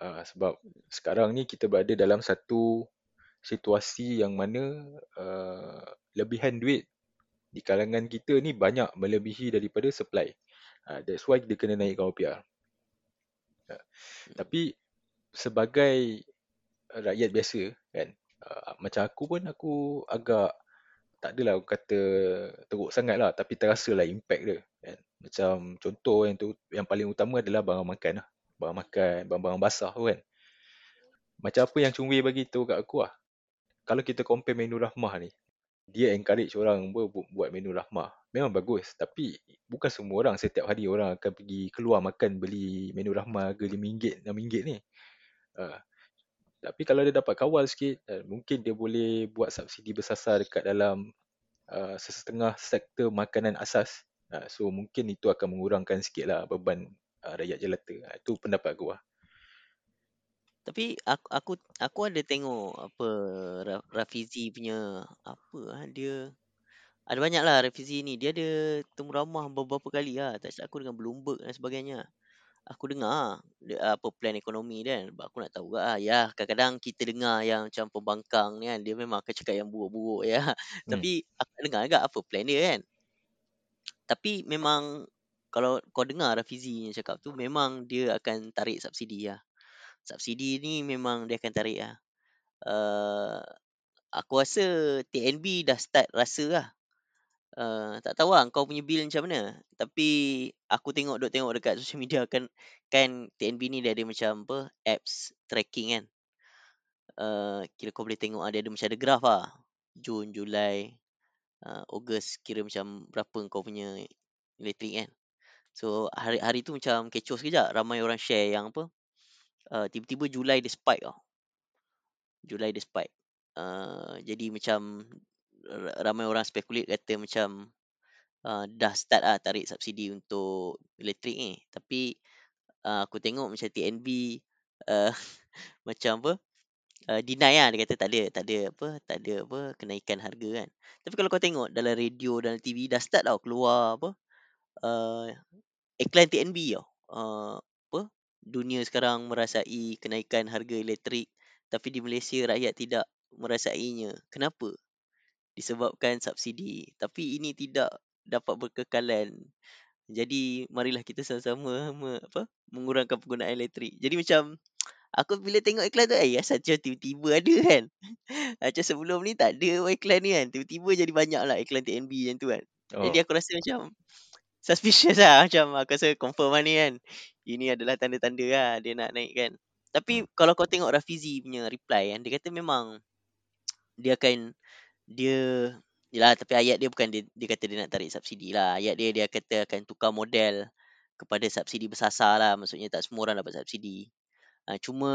S2: Uh, sebab sekarang ni kita berada dalam satu situasi yang mana uh, lebihan duit di kalangan kita ni banyak melebihi daripada supply. Uh, that's why dia kena naikkan OPR. Uh, tapi sebagai rakyat biasa kan uh, macam aku pun aku agak tak adalah aku kata teruk sangat lah tapi terasa lah impact dia kan. Macam contoh yang tu yang paling utama adalah barang makan lah. Barang makan barang-barang basah tu kan. Macam apa yang Chungwei bagi tahu kat aku lah. Kalau kita compare menu rahmah ni dia encourage orang buat, buat menu rahmah memang bagus tapi bukan semua orang setiap hari orang akan pergi keluar makan beli menu rahmah harga RM5 RM6 ni uh, tapi kalau dia dapat kawal sikit, uh, mungkin dia boleh buat subsidi bersasar dekat dalam uh, sesetengah sektor makanan asas. Uh, so mungkin itu akan mengurangkan sikit lah beban uh, rakyat jelata. Uh, itu pendapat lah.
S1: Tapi aku aku aku ada tengok apa Ra- Rafizi punya apa ah dia ada banyak lah Rafizi ni. Dia ada temu ramah beberapa kali lah tak silap aku dengan Bloomberg dan sebagainya. Aku dengar dia, apa plan ekonomi dia kan. But aku nak tahu lah ya kadang-kadang kita dengar yang macam pembangkang ni kan dia memang akan cakap yang buruk-buruk ya.
S2: Hmm.
S1: tapi aku nak dengar agak apa plan dia kan. Tapi memang kalau kau dengar Rafizi yang cakap tu memang dia akan tarik subsidi lah subsidi ni memang dia akan tarik lah uh, aku rasa TNB dah start rasa lah Uh, tak tahu lah kau punya bil macam mana. Tapi aku tengok duk tengok dekat social media kan kan TNB ni dia ada macam apa apps tracking kan. Uh, kira kau boleh tengok ada ada macam ada graf lah. Jun, Julai, uh, Ogos kira macam berapa kau punya elektrik kan. So hari-hari tu macam kecoh sekejap ramai orang share yang apa uh, tiba-tiba Julai dia spike tau. Julai dia spike. Uh, jadi macam ra- ramai orang speculate kata macam uh, dah start lah tarik subsidi untuk elektrik ni. Tapi uh, aku tengok macam TNB uh, macam apa uh, deny lah dia kata tak ada tak ada apa tak ada apa kenaikan harga kan. Tapi kalau kau tengok dalam radio dalam TV dah start tau keluar apa uh, iklan TNB tau. Uh, dunia sekarang merasai kenaikan harga elektrik tapi di Malaysia rakyat tidak merasainya. Kenapa? Disebabkan subsidi. Tapi ini tidak dapat berkekalan. Jadi marilah kita sama-sama me, apa mengurangkan penggunaan elektrik. Jadi macam aku bila tengok iklan tu eh asal macam tiba-tiba ada kan. macam sebelum ni tak ada iklan ni kan. Tiba-tiba jadi banyak lah iklan TNB macam tu kan.
S2: Oh.
S1: Jadi aku rasa macam suspicious lah macam aku rasa confirm lah ni kan. Ini adalah tanda-tanda lah dia nak naik kan. Tapi
S2: Hmm.
S1: kalau kau tengok Rafizi punya reply kan dia kata memang dia akan dia Yelah tapi ayat dia bukan dia, dia kata dia nak tarik subsidi lah. Ayat dia dia kata akan tukar model kepada subsidi bersasar lah. Maksudnya tak semua orang dapat subsidi. Ha, cuma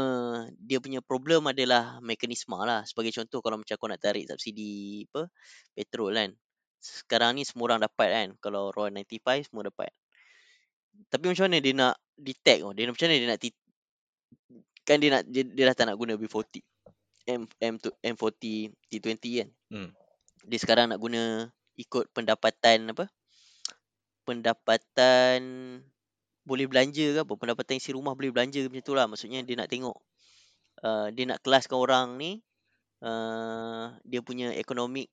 S1: dia punya problem adalah mekanisme lah. Sebagai contoh kalau macam kau nak tarik subsidi apa petrol kan. Sekarang ni semua orang dapat kan. Kalau RON 95 semua dapat. Tapi macam mana dia nak detect oh? Dia macam mana dia nak kan dia nak dia, dia dah tak nak guna B40 M M M40 T20 kan.
S2: Hmm.
S1: Dia sekarang nak guna ikut pendapatan apa? Pendapatan boleh belanja ke apa? Pendapatan isi rumah boleh belanja macam tu lah. Maksudnya dia nak tengok uh, dia nak kelaskan orang ni uh, dia punya economic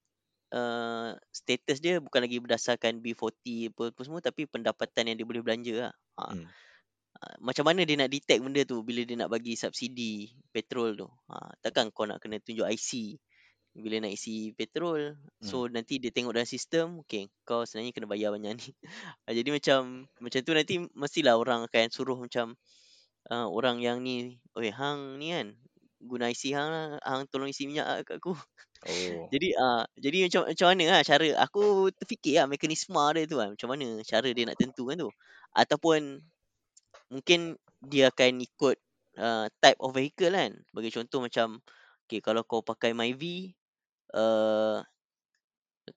S1: uh, status dia bukan lagi berdasarkan B40 apa, apa semua tapi pendapatan yang dia boleh belanja lah. Ha.
S2: Hmm.
S1: Uh, macam mana dia nak detect benda tu bila dia nak bagi subsidi petrol tu. Ha, takkan kau nak kena tunjuk IC bila nak isi petrol. So nanti dia tengok dalam sistem, okay, kau sebenarnya kena bayar banyak ni. Ah, Jadi macam macam tu nanti mestilah orang akan suruh macam uh, orang yang ni, oi hang ni kan guna IC hang lah, hang tolong isi minyak lah kat aku.
S2: Oh.
S1: Jadi ah uh, jadi macam macam mana lah cara aku terfikir lah mekanisme dia tu kan. Macam mana cara dia nak tentukan tu. Ataupun mungkin dia akan ikut uh, type of vehicle kan. Bagi contoh macam okay, kalau kau pakai Myvi uh,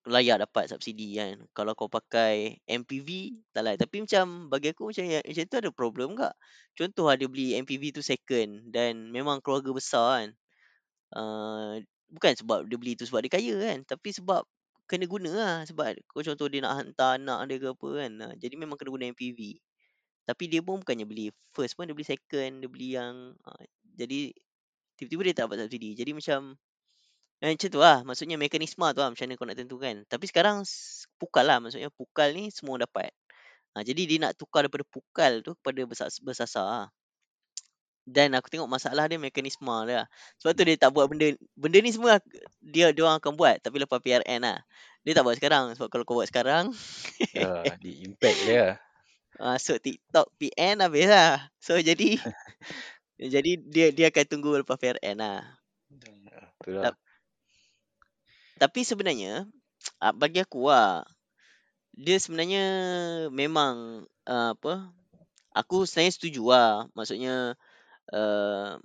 S1: layak dapat subsidi kan. Kalau kau pakai MPV tak layak. Tapi macam bagi aku macam macam tu ada problem tak? Contoh ada beli MPV tu second dan memang keluarga besar kan. Uh, bukan sebab dia beli tu sebab dia kaya kan. Tapi sebab kena guna lah. Sebab contoh dia nak hantar anak dia ke apa kan. Uh, jadi memang kena guna MPV. Tapi dia pun bukannya beli first pun dia beli second. Dia beli yang uh, jadi tiba-tiba dia tak dapat subsidi. Jadi macam Eh, macam tu lah. Maksudnya mekanisme tu lah macam mana kau nak tentukan. Tapi sekarang pukal lah. Maksudnya pukal ni semua dapat. Ha, jadi dia nak tukar daripada pukal tu kepada bersasar. bersasar lah. Dan aku tengok masalah dia mekanisme dia lah. Sebab tu dia tak buat benda. Benda ni semua dia dia orang akan buat. Tapi lepas PRN lah. Dia tak buat sekarang. Sebab kalau kau buat sekarang.
S2: Ah, di impact dia.
S1: Masuk TikTok PN habis lah. So jadi. jadi dia dia akan tunggu lepas PRN lah.
S2: Itulah.
S1: Tapi sebenarnya ah, bagi aku lah dia sebenarnya memang uh, apa aku sebenarnya setuju lah maksudnya uh,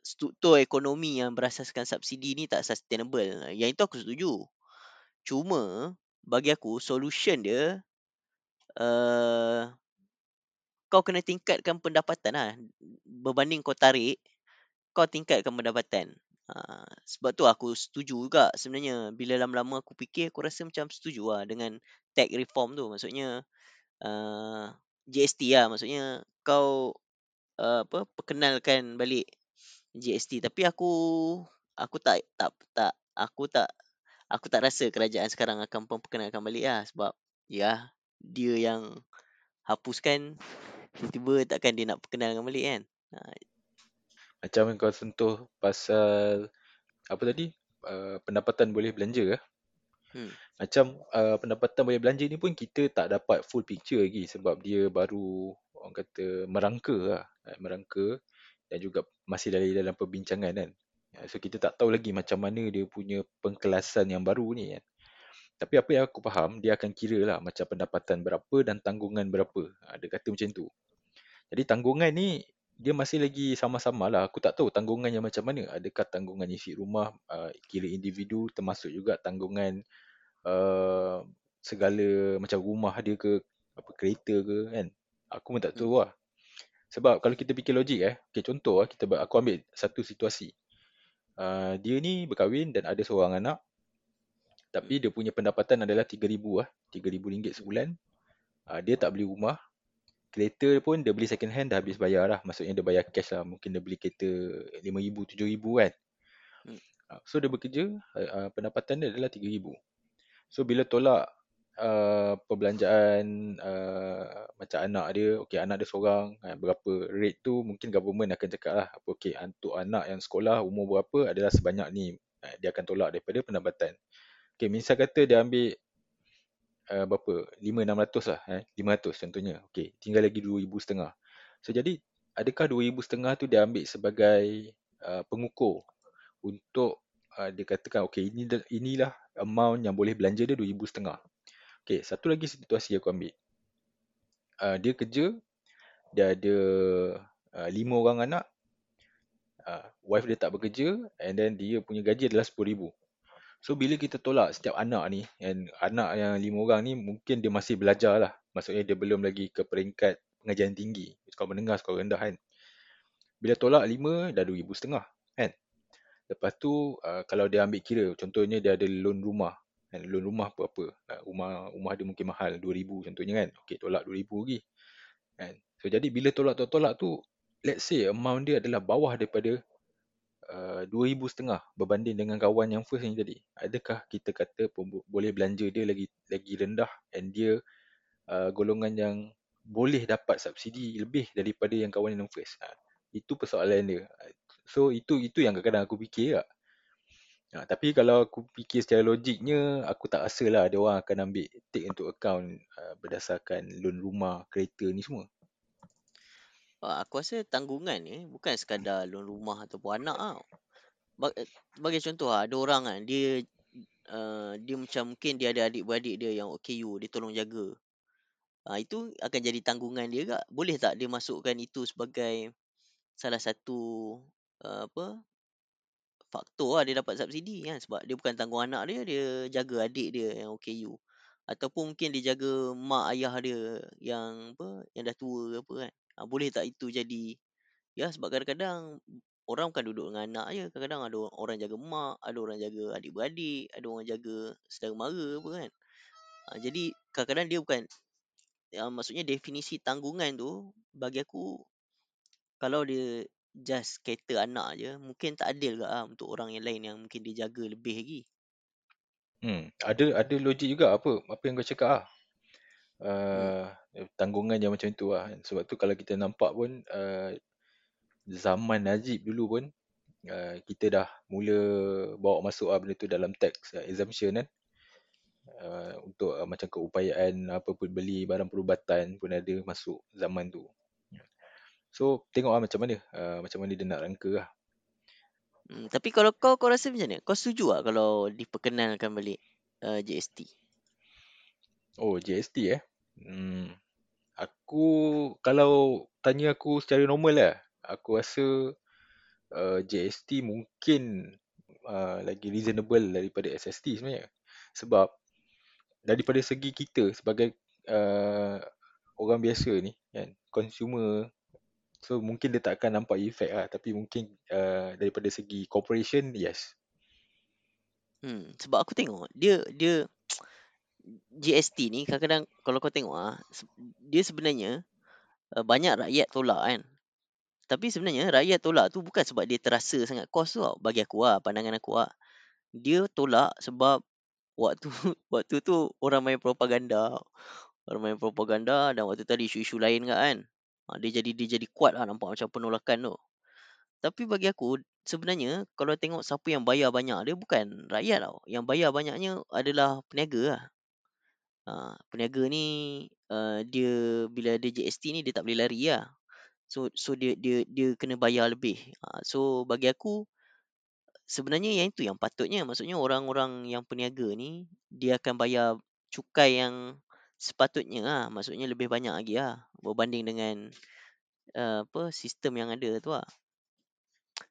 S1: struktur ekonomi yang berasaskan subsidi ni tak sustainable. Yang itu aku setuju. Cuma bagi aku solution dia uh, kau kena tingkatkan pendapatan lah. Berbanding kau tarik kau tingkatkan pendapatan. Uh, sebab tu aku setuju juga sebenarnya. Bila lama-lama aku fikir aku rasa macam setuju lah dengan tax reform tu. Maksudnya uh, GST lah. Maksudnya kau uh, apa perkenalkan balik GST tapi aku aku tak tak tak aku tak aku tak rasa kerajaan sekarang akan memperkenalkan balik lah sebab ya dia yang hapuskan tiba-tiba takkan dia nak perkenalkan balik kan uh,
S2: Macam kau sentuh pasal apa tadi? Uh, pendapatan boleh belanja ke?
S1: hmm.
S2: Macam uh, pendapatan boleh belanja ni pun kita tak dapat full picture lagi sebab dia baru orang kata merangka lah. Eh, merangka dan juga masih dalam dalam perbincangan kan. Ya, so kita tak tahu lagi macam mana dia punya pengkelasan yang baru ni kan. Tapi apa yang aku faham, dia akan kira lah macam pendapatan berapa dan tanggungan berapa. Ha, dia kata macam tu. Jadi tanggungan ni dia masih lagi sama-sama lah. Aku tak tahu tanggungan yang macam mana. Adakah tanggungan isi rumah, uh, kira individu termasuk juga tanggungan uh, segala macam rumah dia ke, apa kereta ke kan. Aku pun tak tahu lah. Sebab kalau kita fikir logik eh, okay, contoh lah, kita, aku ambil satu situasi. Uh, dia ni berkahwin dan ada seorang anak. Tapi dia punya pendapatan adalah RM3,000 lah. RM3,000 sebulan. Uh, dia tak beli rumah kereta pun dia beli second hand dah habis bayar lah. Maksudnya dia bayar cash lah. Mungkin dia beli kereta RM5,000, RM7,000 kan. Hmm. Ah, so dia bekerja, uh, pendapatan dia adalah RM3,000. So bila tolak uh, perbelanjaan uh, macam anak dia, okay anak dia seorang, uh, berapa rate tu mungkin government akan cakap lah. Okay untuk anak yang sekolah umur berapa adalah sebanyak ni. Uh, dia akan tolak daripada pendapatan. Okay misal kata dia ambil uh, berapa? 5-600 lah. Eh? 500 contohnya. Okay, tinggal lagi 2,500. So jadi, adakah 2,500 tu dia ambil sebagai uh, pengukur untuk uh, dia katakan, okay, ini inilah amount yang boleh belanja dia 2,500. Okay, satu lagi situasi aku ambil. Uh, dia kerja, dia ada uh, 5 orang anak, uh, wife dia tak bekerja, and then dia punya gaji adalah 10,000. So bila kita tolak setiap anak ni and anak yang lima orang ni mungkin dia masih belajar lah. Maksudnya dia belum lagi ke peringkat pengajian tinggi. Sekolah menengah, sekolah rendah kan. Bila tolak lima dah dua ribu setengah kan. Lepas tu uh, kalau dia ambil kira contohnya dia ada loan rumah. Kan? Loan rumah apa-apa. Rumah rumah dia mungkin mahal dua ribu contohnya kan. Okay tolak dua ribu lagi. Kan? So jadi bila tolak-tolak tu let's say amount dia adalah bawah daripada Uh, dua ribu setengah berbanding dengan kawan yang first ni tadi. Adakah kita kata boleh belanja dia lagi lagi rendah and dia uh, golongan yang boleh dapat subsidi lebih daripada yang kawan yang first. Ha, itu persoalan dia. So itu itu yang kadang-kadang aku fikir lah. Ha, tapi kalau aku fikir secara logiknya, aku tak rasa lah ada orang akan ambil take into account uh, berdasarkan loan rumah, kereta ni semua.
S1: Ah, aku rasa tanggungan ni bukan sekadar loan rumah ataupun anak tau. Eh, bagi contoh lah, ada orang kan, dia uh, dia macam mungkin dia ada adik-beradik dia yang OKU, dia tolong jaga. Uh, itu akan jadi tanggungan dia ke? Boleh tak dia masukkan itu sebagai salah satu uh, apa faktor lah dia dapat subsidi kan sebab dia bukan tanggung anak dia dia jaga adik dia yang OKU ataupun mungkin dia jaga mak ayah dia yang apa yang dah tua ke apa kan Ha, boleh tak itu jadi ya sebab kadang-kadang orang bukan duduk dengan anak je. Kadang-kadang ada orang jaga mak, ada orang jaga adik-beradik, ada orang jaga saudara mara apa kan. Ha, jadi kadang-kadang dia bukan ya, maksudnya definisi tanggungan tu bagi aku kalau dia just cater anak je mungkin tak adil ke lah untuk orang yang lain yang mungkin dia jaga lebih lagi.
S2: Hmm, ada ada logik juga apa apa yang kau cakap ah. Uh, hmm. tanggungan yang macam itu lah. Sebab tu kalau kita nampak pun uh, zaman Najib dulu pun uh, kita dah mula bawa masuk lah benda tu dalam tax uh, exemption kan. Uh, untuk uh, macam keupayaan apa pun beli barang perubatan pun ada masuk zaman tu. So tengok lah macam mana uh, macam mana dia nak rangka lah.
S1: Hmm, tapi kalau kau kau rasa macam mana? Kau setuju lah kalau diperkenalkan balik uh, GST?
S2: Oh GST eh. Hmm. Aku kalau tanya aku secara normal lah, aku rasa uh, GST mungkin uh, lagi reasonable daripada SST sebenarnya. Sebab daripada segi kita sebagai uh, orang biasa ni kan, consumer So mungkin dia tak akan nampak efek lah tapi mungkin uh, daripada segi corporation yes.
S1: Hmm, sebab aku tengok dia dia GST ni kadang-kadang kalau kau tengok ah dia sebenarnya uh, banyak rakyat tolak kan. Tapi sebenarnya rakyat tolak tu bukan sebab dia terasa sangat kos tu. Bagi aku lah, pandangan aku lah. Dia tolak sebab waktu waktu tu orang main propaganda. Orang main propaganda dan waktu tadi isu-isu lain kan. Ha, dia jadi dia jadi kuat lah nampak macam penolakan tu. Tapi bagi aku sebenarnya kalau tengok siapa yang bayar banyak dia bukan rakyat tau. Yang bayar banyaknya adalah peniaga lah. Ha, peniaga ni uh, dia bila ada GST ni dia tak boleh lari lah. So so dia dia dia kena bayar lebih. Ha, so bagi aku sebenarnya yang itu yang patutnya maksudnya orang-orang yang peniaga ni dia akan bayar cukai yang sepatutnya lah. Maksudnya lebih banyak lagi lah berbanding dengan uh, apa sistem yang ada tu lah.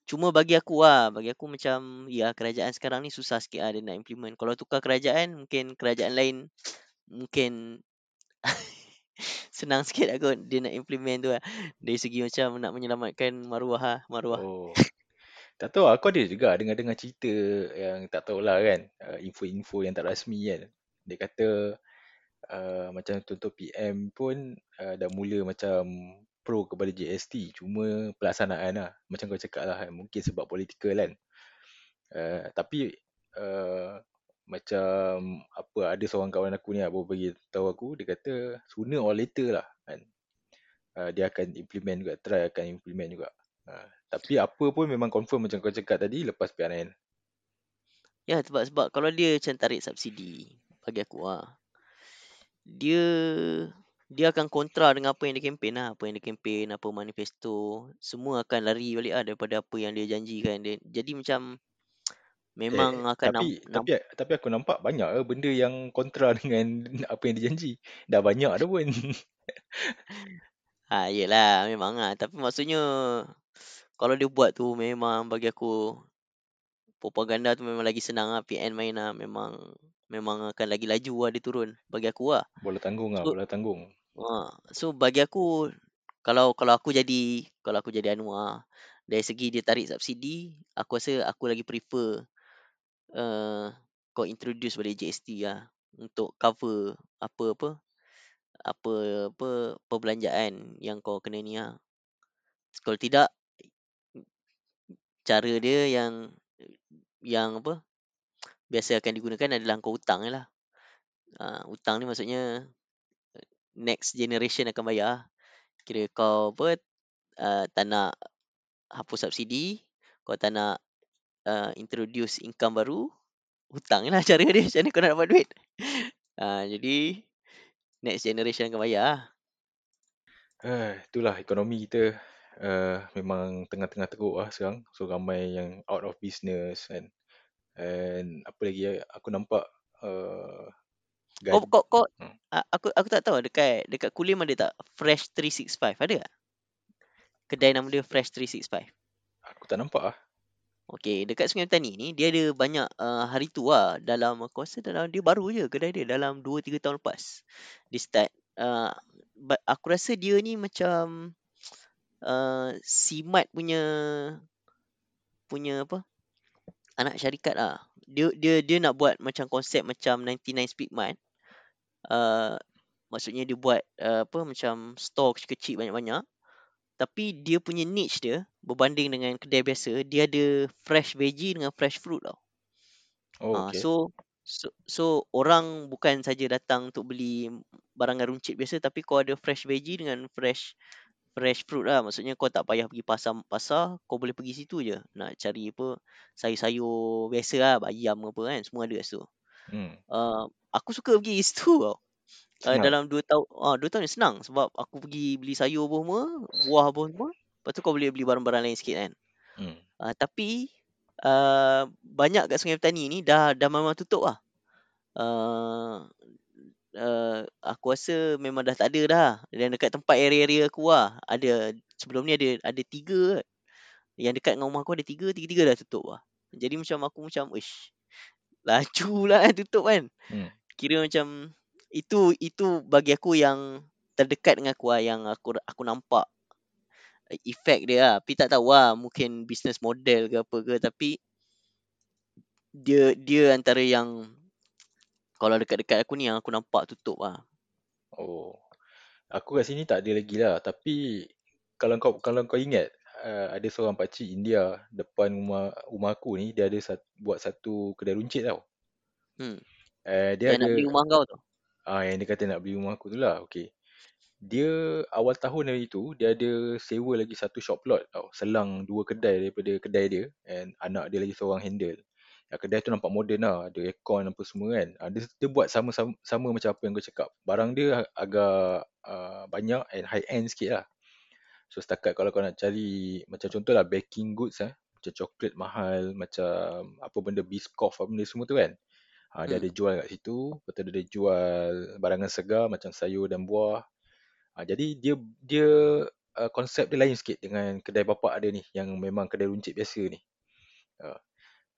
S1: Cuma bagi aku lah, bagi aku macam ya kerajaan sekarang ni susah sikit lah dia nak implement. Kalau tukar kerajaan, mungkin kerajaan lain mungkin senang sikit lah kot dia nak implement tu lah. Dari segi macam nak menyelamatkan maruah lah, maruah.
S2: Oh. Tak tahu aku ada juga dengar-dengar cerita yang tak tahulah kan uh, info-info yang tak rasmi kan. Dia kata uh, macam contoh PM pun uh, dah mula macam pro kepada GST cuma pelaksanaan lah macam kau cakap lah kan mungkin sebab politikal kan. Uh, tapi uh, macam apa ada seorang kawan aku ni baru bagi tahu aku dia kata sooner or later lah kan uh, dia akan implement juga try akan implement juga. Uh, tapi apa pun memang confirm macam kau cakap tadi lepas PRN.
S1: Ya sebab sebab kalau dia macam tarik subsidi bagi aku lah. Dia dia akan kontra dengan apa yang dia kempen lah. Apa yang dia kempen, apa manifesto. Semua akan lari balik lah daripada apa yang dia janjikan. Dia, jadi macam memang
S2: eh,
S1: akan
S2: tapi,
S1: namp-
S2: tapi, tapi aku nampak banyak lah benda yang kontra dengan apa yang dia janji. Dah banyak dah pun.
S1: ha, yelah memang lah. Tapi maksudnya kalau dia buat tu memang bagi aku propaganda tu memang lagi senang lah PN main lah memang memang akan lagi laju lah dia turun bagi aku lah
S2: bola tanggung lah
S1: so,
S2: bola tanggung.
S1: ha, so bagi aku kalau kalau aku jadi kalau aku jadi Anwar dari segi dia tarik subsidi aku rasa aku lagi prefer uh, kau introduce balik GST lah untuk cover apa apa apa apa perbelanjaan yang kau kena ni lah kalau tidak cara dia yang yang apa biasa akan digunakan adalah kau hutang lah. Uh, hutang ni maksudnya next generation akan bayar. Kira kau apa uh, tak nak hapus subsidi, kau tak nak uh, introduce income baru, hutang lah cara dia macam ni kau nak dapat duit. Uh, jadi next generation akan bayar.
S2: Uh, itulah ekonomi kita uh, memang tengah-tengah teruk lah sekarang. So ramai yang out of business kan. And apa lagi ya, aku nampak uh,
S1: kau, kau, kau, hmm. aku, aku tak tahu dekat dekat Kulim ada tak Fresh 365 ada tak? Kedai nama dia Fresh 365.
S2: Aku tak nampak ah.
S1: Okay, dekat Sungai Petani ni dia ada banyak uh, hari tu lah dalam aku rasa dalam dia baru je kedai dia dalam 2 3 tahun lepas. Dia start uh, aku rasa dia ni macam uh, Simat punya punya apa anak syarikat ah dia dia dia nak buat macam konsep macam 99 speed mart. Uh, maksudnya dia buat uh, apa macam store kecil-kecil banyak-banyak. Tapi dia punya niche dia berbanding dengan kedai biasa dia ada fresh veggie dengan fresh fruit tau.
S2: Oh, okay. uh,
S1: so so so orang bukan saja datang untuk beli barangan runcit biasa tapi kau ada fresh veggie dengan fresh fresh fruit lah. Maksudnya kau tak payah pergi pasar pasar kau boleh pergi situ je. Nak cari apa sayur-sayur biasa lah bayam apa kan. Semua ada kat situ. Hmm. uh, aku suka pergi situ tau. Uh, dalam 2 tahun ah uh, 2 tahun ni senang. Sebab aku pergi beli sayur apa semua buah apa semua. Lepas tu kau boleh beli barang-barang lain sikit kan. Hmm. uh, tapi uh, banyak kat Sungai Petani ni dah dah memang tutup lah. Uh, uh, aku rasa memang dah tak ada dah. Dan dekat tempat area-area aku lah. Ada, sebelum ni ada ada tiga Yang dekat dengan rumah aku ada tiga, tiga-tiga dah tutup lah. Jadi macam aku macam, wish. Laju lah kan tutup kan. Hmm. Kira macam, itu itu bagi aku yang terdekat dengan aku lah. Yang aku aku nampak effect dia lah. Tapi tak tahu lah mungkin business model ke apa ke tapi dia dia antara yang kalau dekat-dekat aku ni yang aku nampak tutup lah.
S2: Oh. Aku kat sini tak ada lagi lah. Tapi kalau kau kalau kau ingat uh, ada seorang pakcik India depan rumah rumah aku ni dia ada sat, buat satu kedai runcit tau.
S1: Hmm.
S2: Uh, dia
S1: yang
S2: ada
S1: nak beli rumah kau tu.
S2: Ah yang dia kata nak beli rumah aku tu lah. Okey. Dia awal tahun hari tu dia ada sewa lagi satu shop plot tau. Selang dua kedai daripada kedai dia and anak dia lagi seorang handle. Ya, kedai tu nampak moden lah. Ada aircon apa semua kan. Ah, dia, dia buat sama, sama sama macam apa yang kau cakap. Barang dia agak uh, banyak and high end sikit lah. So setakat kalau kau nak cari macam contoh lah baking goods eh. Macam coklat mahal, macam apa benda biscoff apa benda semua tu kan. Ha, dia
S1: Hmm.
S2: ada jual kat situ. Lepas tu dia ada jual barangan segar macam sayur dan buah. Ha, jadi dia dia uh, konsep dia lain sikit dengan kedai bapak dia ni yang memang kedai runcit biasa ni. Uh,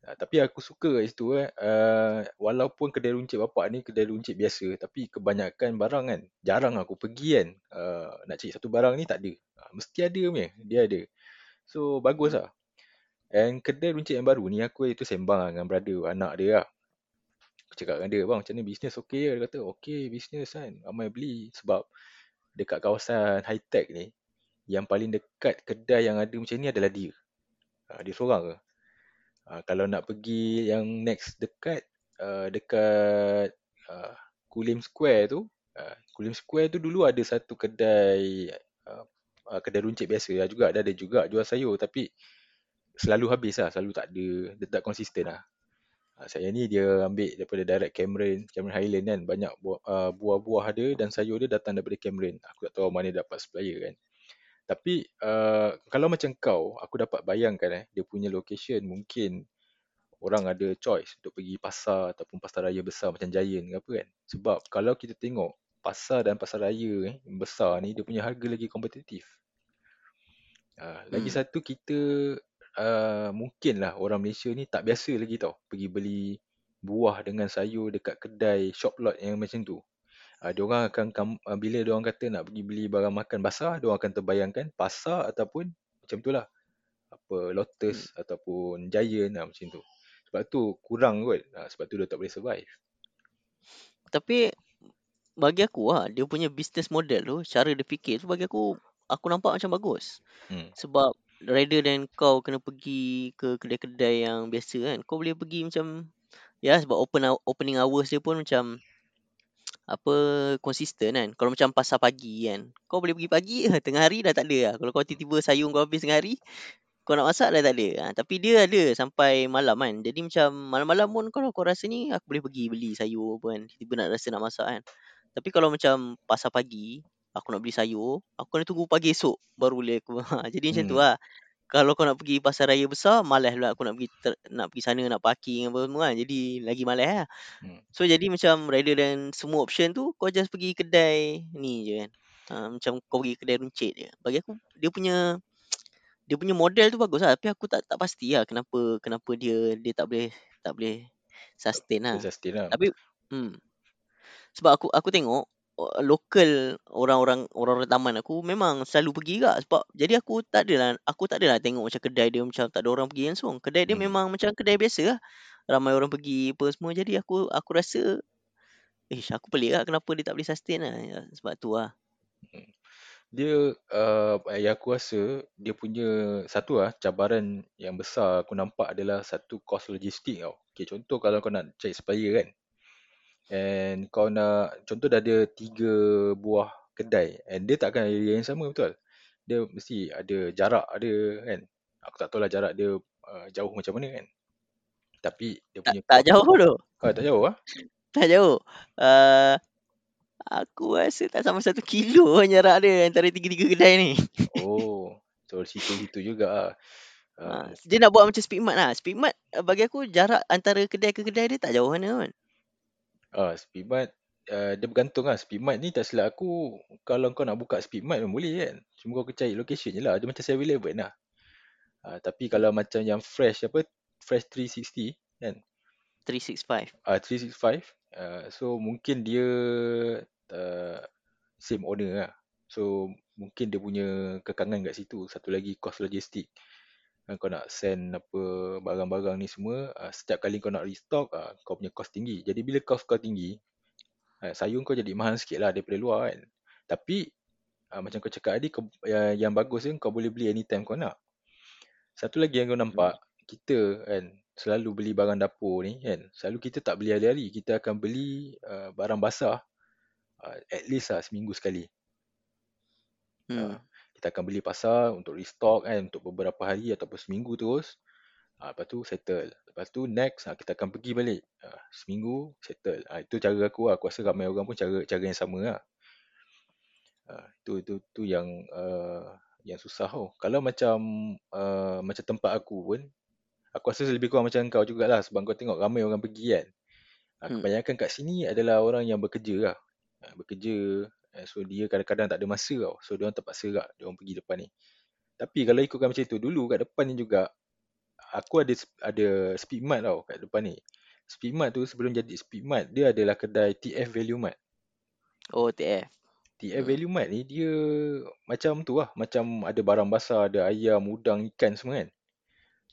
S2: uh, tapi aku suka kat situ eh. Uh, walaupun kedai runcit bapak ni kedai runcit biasa tapi kebanyakan barang kan jarang aku pergi kan. Uh, nak cari satu barang ni tak ada. Uh, mesti ada punya. Dia ada. So bagus lah. And kedai runcit yang baru ni aku itu sembang lah dengan brother anak dia lah. Aku cakap dengan dia, bang macam ni bisnes okey ke? Dia kata, okey bisnes kan. Ramai beli sebab dekat kawasan high tech ni, yang paling dekat kedai yang ada macam ni adalah dia. Ha, dia seorang ke. Ha, kalau nak pergi yang next dekat, uh, dekat uh, Kulim Square tu, uh, Kulim Square tu dulu ada satu kedai, uh, uh, kedai runcit biasa lah juga. Dia ada juga jual sayur tapi selalu habis lah, selalu tak ada, dia tak konsisten lah. Ha, saya ni dia ambil daripada direct Cameron, Cameron Highland kan. Banyak buah, uh, buah-buah dia dan sayur dia datang daripada Cameron. Aku tak tahu mana dapat supplier kan. Tapi uh, kalau macam kau, aku dapat bayangkan eh, dia punya location mungkin orang ada choice untuk pergi pasar ataupun pasar raya besar macam Giant ke apa kan. Sebab kalau kita tengok pasar dan pasar raya eh, besar ni dia punya harga lagi kompetitif. Uh, lagi
S1: Hmm.
S2: satu kita uh, mungkinlah orang Malaysia ni tak biasa lagi tau pergi beli buah dengan sayur dekat kedai shop lot yang macam tu. Uh, dia orang akan kam- uh, bila dia orang kata nak pergi beli barang makan basah, dia orang akan terbayangkan pasar ataupun macam tu lah. Apa Lotus
S1: Hmm.
S2: ataupun Giant lah macam tu. Sebab tu kurang kot. Uh, sebab tu dia tak boleh survive.
S1: Tapi bagi aku lah, dia punya business model tu, cara dia fikir tu bagi aku, aku nampak macam bagus.
S2: Hmm.
S1: Sebab rather than kau kena pergi ke kedai-kedai yang biasa kan, kau boleh pergi macam, ya sebab open opening hours dia pun macam, apa, konsisten kan. Kalau macam pasar pagi kan, kau boleh pergi pagi, tengah hari dah tak ada lah. Kalau kau tiba-tiba sayur kau habis tengah hari, kau nak masak dah tak ada. Ha, tapi dia ada sampai malam kan. Jadi macam malam-malam pun kalau kau rasa ni, aku boleh pergi beli sayur apa kan. Tiba-tiba nak rasa nak masak kan. Tapi kalau macam pasar pagi, aku nak beli sayur, aku kena tunggu pagi esok baru boleh aku. Ha, jadi macam tu
S2: Hmm.
S1: lah. Kalau kau nak pergi pasar raya besar, malas pula aku nak pergi ter, nak pergi sana nak parking apa semua kan. Jadi lagi malas lah.
S2: Hmm.
S1: So jadi macam rather than semua option tu, kau just pergi kedai ni je kan. Ha, macam kau pergi kedai runcit je. Bagi aku dia punya dia punya model tu bagus lah. Tapi aku tak tak pasti lah kenapa kenapa dia dia tak boleh tak boleh sustain lah.
S2: Sustain lah.
S1: Tapi hmm. Sebab aku aku tengok local orang-orang orang-orang taman aku memang selalu pergi juga sebab jadi aku tak adalah aku tak adalah tengok macam kedai dia macam tak ada orang pergi langsung. Kedai dia
S2: Hmm.
S1: memang macam kedai biasa lah. Ramai orang pergi apa semua jadi aku aku rasa eh aku pelik lah kenapa dia tak boleh sustain lah. Ya, Sebab tu lah.
S2: Dia uh, yang aku rasa dia punya satu lah cabaran yang besar aku nampak adalah satu kos logistik tau. Okay, contoh kalau kau nak cari supplier kan. And kau nak contoh dah ada tiga buah kedai and dia takkan area yang sama betul. Dia mesti ada jarak ada kan. Aku tak tahulah jarak dia uh, jauh macam mana kan. Tapi dia
S1: Tak
S2: punya
S1: tak
S2: kos
S1: jauh tu.
S2: ah, tak jauh ah.
S1: Tak jauh. Uh, aku rasa tak sampai satu kilo jarak dia antara tiga-tiga kedai ni.
S2: Oh, so situ-situ juga ah. Uh,
S1: Ha, dia nak buat macam Speedmart lah. Speedmart uh, bagi aku jarak antara kedai ke kedai dia tak jauh mana pun.
S2: Ah, Speedmart uh, dia bergantung lah. Speedmart ni tak silap aku kalau kau nak buka Speedmart pun boleh kan. Cuma kau cari location je lah. Dia macam 7-Eleven lah. Uh, tapi kalau macam yang fresh apa fresh 360 kan.
S1: 365.
S2: Ah uh, 365 uh, so mungkin dia uh, same owner lah. So mungkin dia punya kekangan kat situ. Satu lagi kos logistik. Kan kau nak send apa barang-barang ni semua, uh, setiap kali kau nak restock, uh, kau punya kos tinggi. Jadi bila kos kau tinggi, uh, sayur kau jadi mahal sikit lah daripada luar kan. Tapi uh, macam kau cakap tadi, kau, yang, yang bagus kan kau boleh beli anytime kau nak. Satu lagi yang kau nampak,
S1: Hmm.
S2: kita kan selalu beli barang dapur ni kan. Selalu kita tak beli hari-hari. Kita akan beli uh, barang basah uh, at least lah seminggu sekali.
S1: Hmm.
S2: Uh, kita akan beli pasar untuk restock kan untuk beberapa hari ataupun seminggu terus. Uh, lepas tu settle. Lepas tu next uh, kita akan pergi balik. Uh, seminggu settle. Uh, itu cara aku lah. Aku rasa ramai orang pun cara cara yang sama lah. Uh, itu, itu, itu yang uh, yang susah tau. Kalau macam uh, macam tempat aku pun, aku rasa lebih kurang macam kau jugalah sebab kau tengok ramai orang pergi kan.
S1: Hmm.
S2: kebanyakan kat sini adalah orang yang bekerja lah. Bekerja. Uh, so dia kadang-kadang tak ada masa tau. So dia orang terpaksa lah dia orang pergi depan ni. Tapi kalau ikutkan macam tu dulu kat depan ni juga aku ada ada Speedmart tau kat depan ni. Speedmart tu sebelum jadi Speedmart dia adalah kedai TF Value Mart.
S1: Oh, TF.
S2: TF
S1: Hmm.
S2: Value Mart ni dia macam tu lah. Macam ada barang basah, ada ayam, udang, ikan semua kan.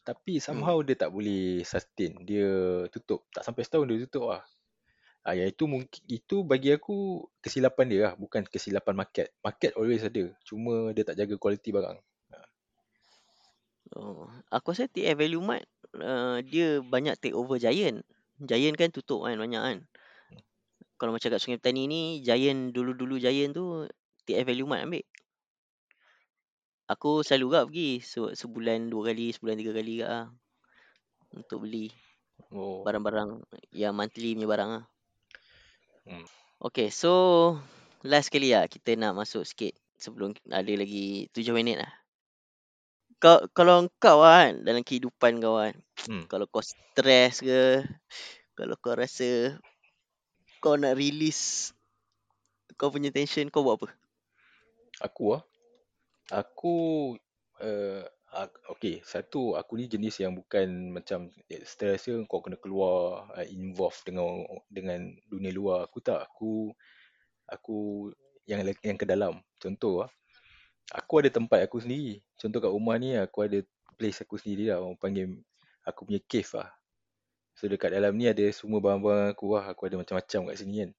S2: Tapi
S1: Hmm.
S2: somehow dia tak boleh sustain. Dia tutup. Tak sampai setahun dia tutup lah. Ah, yang itu mungkin itu bagi aku kesilapan dia lah, bukan kesilapan market. Market always ada, cuma dia tak jaga kualiti barang.
S1: Oh, aku rasa TF Value Mart uh, dia banyak take over Giant. Giant kan tutup kan banyak kan. Kalau macam kat Sungai Petani ni, Giant dulu-dulu Giant tu TF Value Mart ambil. Aku selalu gak pergi se- sebulan dua kali, sebulan tiga kali gak lah. Untuk beli
S2: Oh,
S1: barang-barang yang monthly punya barang lah.
S2: Hmm.
S1: Okay, so last kali lah kita nak masuk sikit sebelum ada lagi tujuh minit lah. Kau, kalau kau kan dalam kehidupan kau kan,
S2: hmm.
S1: kalau kau stres ke, kalau kau rasa kau nak release kau punya tension, kau buat apa?
S2: Aku lah. Aku uh, okay, satu aku ni jenis yang bukan macam eh, stres je kau kena keluar uh, involve dengan dengan dunia luar. Aku tak. Aku aku yang yang ke dalam. Contoh lah. Aku ada tempat aku sendiri. Contoh kat rumah ni aku ada place aku sendiri lah. Orang panggil aku punya cave lah. So dekat dalam ni ada semua barang-barang aku lah. Aku ada macam-macam kat sini kan.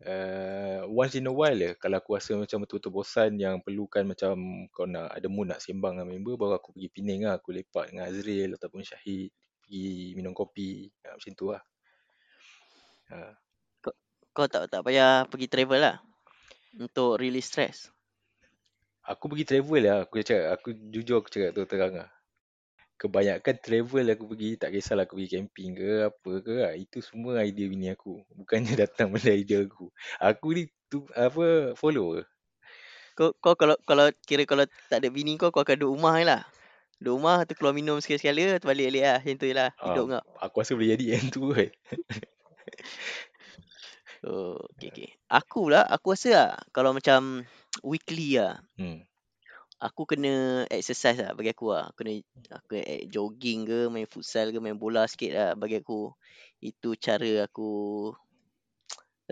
S2: Uh, once in a while lah kalau aku rasa macam betul-betul bosan yang perlukan macam kau nak ada mood nak sembang dengan member baru aku pergi Penang lah aku lepak dengan Azril ataupun Syahid pergi minum kopi uh, macam tu lah. Uh,
S1: Kau, kau tak tak payah pergi travel lah untuk release stress.
S2: aku pergi travel lah aku cakap aku jujur aku cakap tu terang lah kebanyakan travel aku pergi tak kisahlah aku pergi camping ke apa ke lah. itu semua idea bini aku bukannya datang benda idea aku aku ni tu apa follow
S1: Kau, kau kalau kalau kira kalau tak ada bini kau, kau akan duduk rumah je lah. Duduk rumah, tu keluar minum sekali-sekala, tu balik balik lah. Macam tu je lah. Hidup
S2: Ah,
S1: kau.
S2: aku rasa boleh jadi yang tu kan
S1: Oh, okay, okay. Aku lah, aku rasa lah, kalau macam weekly lah,
S2: hmm.
S1: Aku kena exercise lah bagi aku lah. Aku kena aku jogging ke, main futsal ke, main bola sikit lah bagi aku. Itu cara aku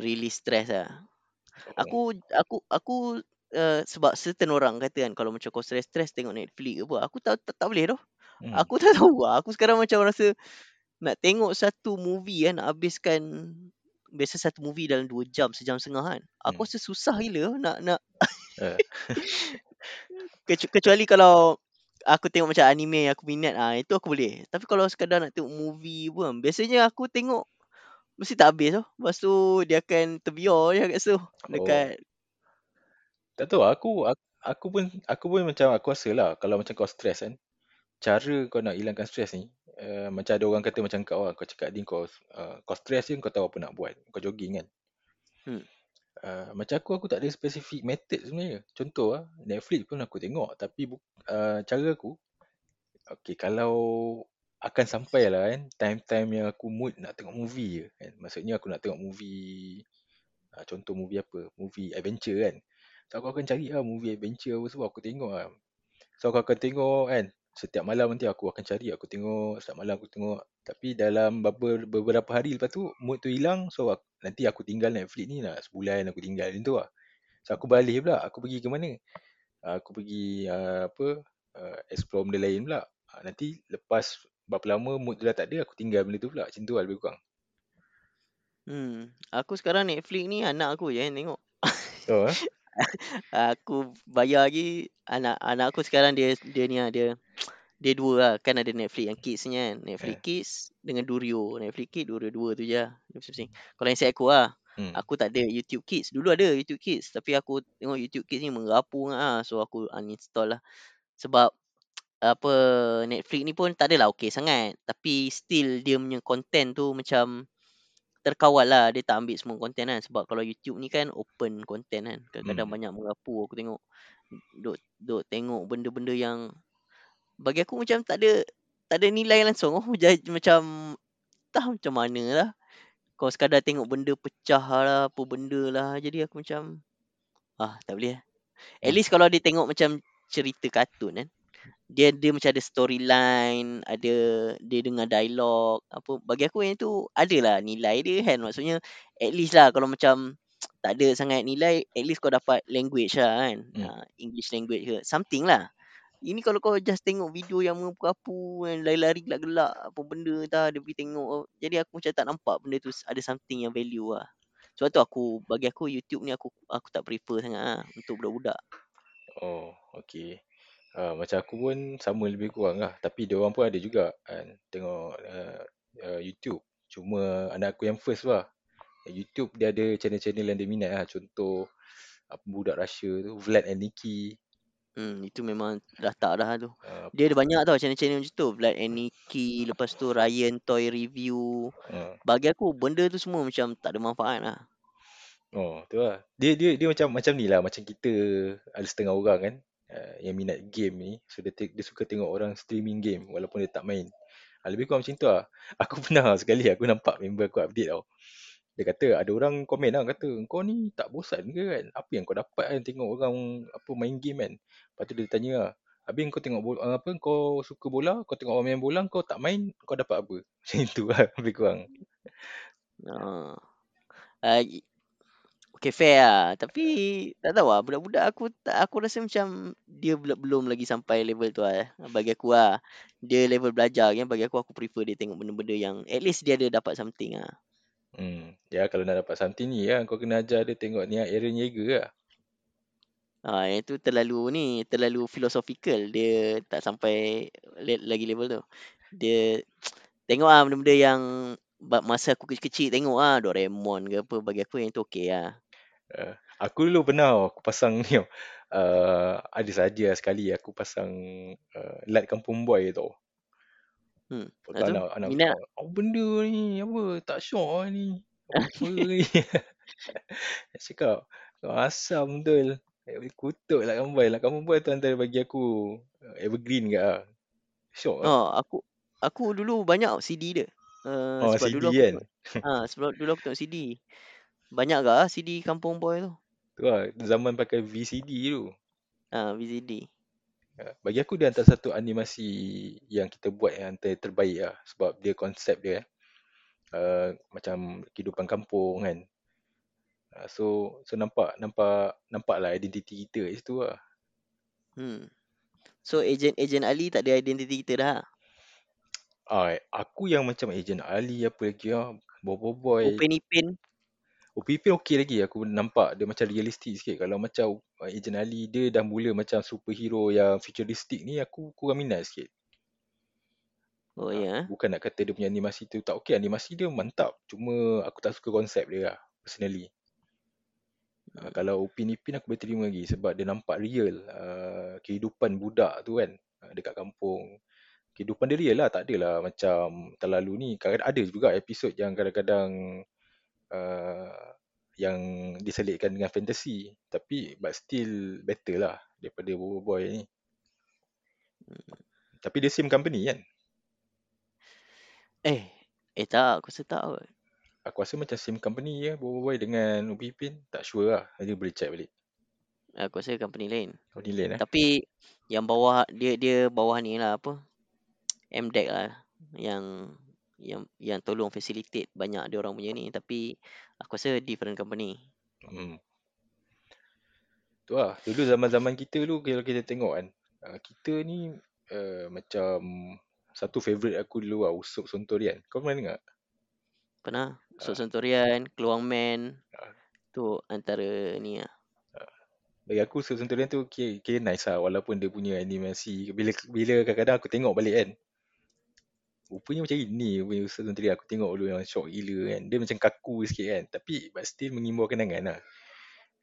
S1: release stress lah. Aku aku aku uh, sebab certain orang kata kan kalau macam kau stress-stress tengok Netflix ke apa, aku tak tak, tak boleh tau.
S2: Hmm.
S1: Aku tak tahu lah. Aku sekarang macam rasa nak tengok satu movie kan, nak habiskan biasa satu movie dalam dua jam, sejam setengah kan. Aku
S2: Hmm.
S1: rasa susah gila nak nak
S2: Eh.
S1: Kecu- kecuali kalau aku tengok macam anime yang aku minat ah itu aku boleh. Tapi kalau sekadar nak tengok movie pun biasanya aku tengok mesti tak habis tau. Lepas tu dia akan terbiar je kat situ
S2: Oh.
S1: dekat
S2: Tak tahu aku, aku aku pun aku pun macam aku rasa lah kalau macam kau stres kan cara kau nak hilangkan stres ni uh, macam ada orang kata macam kau lah kau cakap ni kau uh, kau stres je kau tahu apa nak buat kau jogging kan
S1: Hmm.
S2: Uh, macam aku aku tak ada specific method sebenarnya. Contoh lah Netflix pun aku tengok tapi uh, cara aku okay kalau akan sampai lah kan time-time yang aku mood nak tengok movie je kan. Maksudnya aku nak tengok movie uh, contoh movie apa? Movie adventure kan. So aku akan cari lah movie adventure apa semua aku tengok lah. So aku akan tengok kan setiap malam nanti aku akan cari aku tengok setiap malam aku tengok tapi dalam beberapa, hari lepas tu mood tu hilang so aku, nanti aku tinggal Netflix ni lah sebulan aku tinggal macam tu lah So aku beralih pula. Aku pergi ke mana? Ah, Aku pergi uh, apa uh, explore benda lain pula. Nanti lepas berapa lama mood tu dah tak ada, aku tinggal benda tu pula. Macam tu lah lebih kurang.
S1: Hmm. Aku sekarang Netflix ni anak aku je yang tengok.
S2: Oh, eh?
S1: Aku bayar lagi anak anak aku sekarang dia dia ni lah, dia dia dua lah. Kan ada Netflix yang kids ni kan. Netflix
S2: Eh.
S1: kids dengan Durio. Netflix kids Durio dua tu je lah. Dia pusing-pusing. kalau yang set aku lah.
S2: Hmm.
S1: aku tak ada YouTube Kids. Dulu ada YouTube Kids tapi aku tengok YouTube Kids ni merapu sangat lah so aku uninstall lah. Sebab apa Netflix ni pun tak adalah okey sangat. Tapi still dia punya content tu macam terkawal lah. Dia tak ambil semua content kan. Sebab kalau YouTube ni kan open content kan. Kadang-kadang
S2: Hmm.
S1: banyak merapu aku tengok. Duk duk tengok benda-benda yang bagi aku macam tak ada tak ada nilai langsung. Oh macam tak macam mana lah. Kau sekadar tengok benda pecah lah apa benda lah. Jadi aku macam ah tak boleh lah. at
S2: Hmm.
S1: least kalau dia tengok macam cerita kartun kan dia dia macam ada storyline ada dia dengar dialog apa. Bagi aku yang tu adalah nilai dia kan. Maksudnya at least lah kalau macam tak ada sangat nilai at least kau dapat language lah kan.
S2: Hmm.
S1: uh, English language ke. Something lah. Ini kalau kau just tengok video yang mengapu yang lari-lari gelak-gelak apa benda entah dia pergi tengok jadi aku macam tak nampak benda tu ada something yang value lah. Sebab tu aku bagi aku YouTube ni aku aku tak prefer sangat lah untuk budak-budak.
S2: Oh, okay. Uh, macam aku pun sama lebih kurang lah. Tapi dia orang pun ada juga kan tengok uh, uh, YouTube. Cuma anak aku yang first lah. YouTube dia ada channel-channel yang dia minat lah. Contoh apa budak Russia tu, Vlad and Nikki.
S1: Hmm, itu memang dah tak dah tu.
S2: Uh,
S1: Dia ada banyak tau channel-channel macam tu. Vlad and Nikki, lepas tu Ryan Toy Review.
S2: uh,
S1: Bagi aku benda tu semua macam tak ada manfaat lah.
S2: oh, tu lah. Dia dia dia macam macam ni lah. Macam kita ada setengah orang kan uh, yang minat game ni. So dia, te- dia suka tengok orang streaming game walaupun dia tak main. Uh, lebih kurang macam tu lah. Aku pernah sekali aku nampak member aku update tau. Dia kata ada orang komen lah kata kau ni tak bosan ke kan? Apa yang kau dapat kan tengok orang apa main game kan? Lepas tu dia tanya lah. Habis kau tengok bola, apa kau suka bola, kau tengok orang main bola, kau tak main, kau dapat apa? Macam itu lah lebih kurang.
S1: Uh, okay fair lah. Tapi tak tahu lah budak-budak aku tak aku rasa macam dia belum belum lagi sampai level tu lah. Bagi aku lah. Dia level belajar kan. Bagi aku aku prefer dia tengok benda-benda yang at least dia ada dapat something lah.
S2: Hmm. Ya kalau nak dapat something ni lah, kau kena ajar dia tengok ni Aaron Yeager lah.
S1: Ha, yang tu terlalu ni, terlalu philosophical. Dia tak sampai le- lagi level tu. Dia tengok ah benda-benda yang masa aku kecil-kecil tengok ah Doraemon ke apa bagi aku yang tu okey lah.
S2: Uh, aku dulu pernah aku pasang ni. Uh, ada saja sekali aku pasang uh, light kampung boy tau.
S1: Hmm.
S2: Lepas tu
S1: Lepas tu
S2: anak, anak
S1: minat
S2: aku, apa benda ni, apa, tak syok lah ni. Apa ni. Cakap, asam betul. Eh, kutuk lah kampung boy. Lah kampung boy tu antara bagi aku evergreen ke lah. Syok lah.
S1: Oh, aku aku dulu banyak CD dia. Uh,
S2: Oh,
S1: sebab
S2: CD
S1: dulu aku
S2: kan.
S1: ha, sebab dulu aku tengok CD. Banyak ke ah CD Kampung Boy tu?
S2: Tu lah, zaman pakai VCD tu.
S1: Ha, VCD.
S2: Ya, Bagi aku dia antara satu animasi yang kita buat yang antara terbaik lah. Sebab dia konsep dia uh, macam kehidupan kampung kan. Uh, so so nampak nampak nampak lah identiti kita kat situ lah.
S1: Hmm. So agent Ali tak ada identiti kita dah.
S2: Ah, aku yang macam Agent Ali apa lagi lah. Bobo Boy.
S1: Open Ipin.
S2: OPP okey lagi aku nampak dia macam realistik sikit. Kalau macam uh, Agent Ali dia dah mula macam superhero yang futuristik ni aku kurang minat sikit.
S1: Oh ya. eh?
S2: bukan nak kata dia punya animasi tu tak okey. Animasi dia mantap. Cuma aku tak suka konsep dia lah personally. Uh, kalau Upin Ipin aku boleh terima lagi sebab dia nampak real uh, kehidupan budak tu kan uh, dekat kampung. Kehidupan dia real lah, tak adalah macam terlalu ni. Kadang ada juga episod yang kadang-kadang uh, yang diselitkan dengan fantasi. Tapi but still better lah daripada Bobo Boy ni. Tapi dia same company kan?
S1: Eh, eh tak, aku rasa tak kot.
S2: Aku rasa macam same company ya Bobo Boy dengan Upin Ipin. Tak sure lah. Nanti boleh check balik.
S1: Aku rasa company lain.
S2: Company lain eh?
S1: Tapi yang bawah dia dia bawah ni lah apa? MDEC lah yang yang yang tolong facilitate banyak dia orang punya ni tapi aku rasa different company.
S2: Hmm. Tu lah. Dulu zaman-zaman kita dulu kalau kita tengok kan. Uh, kita ni uh, macam satu favourite aku dulu lah. Usop Sontorian. Kau pernah dengar?
S1: Pernah. Usop
S2: Ah.
S1: Sentorian, Keluang Man.
S2: Ah.
S1: Tu antara ni lah.
S2: Bagi aku Usop Sontorian tu kira, kira nice lah. Walaupun dia punya animasi. Bila bila kadang-kadang aku tengok balik kan. Rupanya macam ini punya Usop Sontorian. Aku tengok dulu yang shock gila kan. Dia macam kaku sikit kan. Tapi but still mengimbau kenangan lah.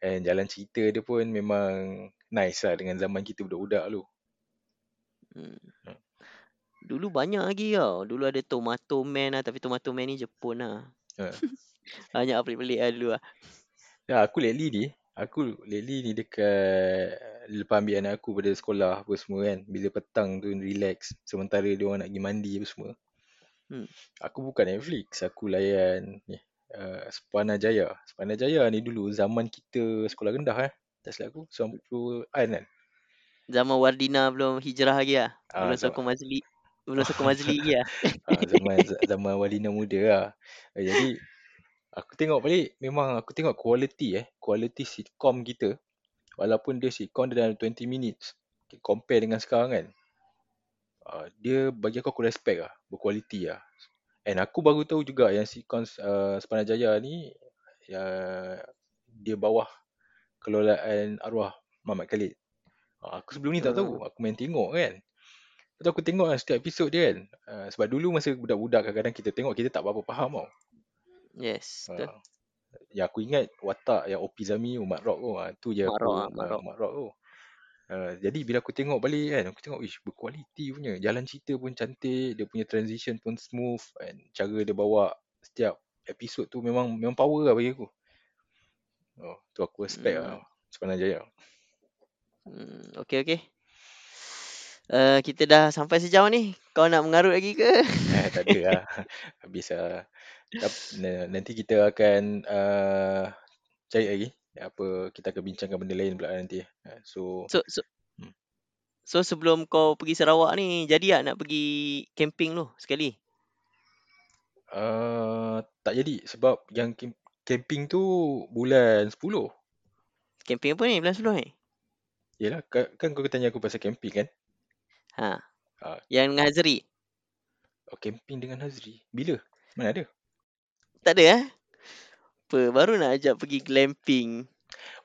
S2: And jalan cerita dia pun memang nice lah dengan zaman kita budak-budak dulu.
S1: Hmm.
S2: Hmm.
S1: Dulu banyak lagi tau. Dulu ada Tomato Man lah. Tapi Tomato Man ni Jepun lah.
S2: Ha.
S1: Banyak pelik-pelik lah dulu lah.
S2: Ya, aku lately ni, aku lately ni dekat lepas ambil anak aku pada sekolah apa semua kan. Bila petang tu relax. Sementara dia orang nak pergi mandi apa semua.
S1: Hmm.
S2: Aku buka Netflix. Aku layan ni. Uh, Spana Jaya. Spana Jaya ni dulu zaman kita sekolah rendah eh. Tak silap aku. 90-an kan.
S1: Zaman Wardina belum hijrah lagi lah.
S2: Ah,
S1: Belum sokong Mazli. Belum sokong Mazli lagi lah.
S2: Ah, zaman zaman Walina muda lah. Jadi aku tengok balik memang aku tengok quality eh, quality sitcom kita walaupun dia sitcom dia dalam 20 minutes okay, compare dengan sekarang kan. Uh, dia bagi aku aku respect lah, berkualiti lah. And aku baru tahu juga yang sitcom uh, Sepana Jaya ni uh, dia bawah kelolaan arwah Muhammad Khalid. Uh, aku sebelum ni tak tahu, aku main tengok kan. Lepas tu aku tengok lah setiap episod dia kan. Uh, sebab dulu masa budak-budak kadang-kadang kita tengok kita tak berapa faham tau.
S1: Yes. Betul.
S2: Uh, yang aku ingat watak yang Opi Zami Mat Rock tu. Uh, tu je
S1: Mat
S2: aku
S1: Rock lah, Mat
S2: ah,
S1: Rock.
S2: Mat Rock tu. Uh, jadi bila aku tengok balik kan, aku tengok ish berkualiti punya. Jalan cerita pun cantik, dia punya transition pun smooth and cara dia bawa setiap episod tu memang memang power lah bagi aku. Oh, tu aku respect
S1: Hmm.
S2: lah Sepana Jaya.
S1: Hmm, okay, okay. Uh, kita dah sampai sejauh ni. Kau nak mengarut lagi ke?
S2: Eh, tak ada lah. Habis lah. Na- Nanti kita akan uh, cari lagi. Apa kita akan bincangkan benda lain pula nanti. Uh, So,
S1: So, so,
S2: Hmm.
S1: so sebelum kau pergi Sarawak ni, jadi tak nak pergi camping tu sekali?
S2: uh, tak jadi sebab yang camp- camping tu bulan 10.
S1: Camping apa ni bulan 10 ni?
S2: Yelah, kan, kau tanya aku pasal camping kan?
S1: Ha.
S2: Ah.
S1: Yang dengan Hazri?
S2: Oh, camping dengan Hazri. Bila? Mana ada?
S1: Tak ada eh? Apa, baru nak ajak pergi glamping.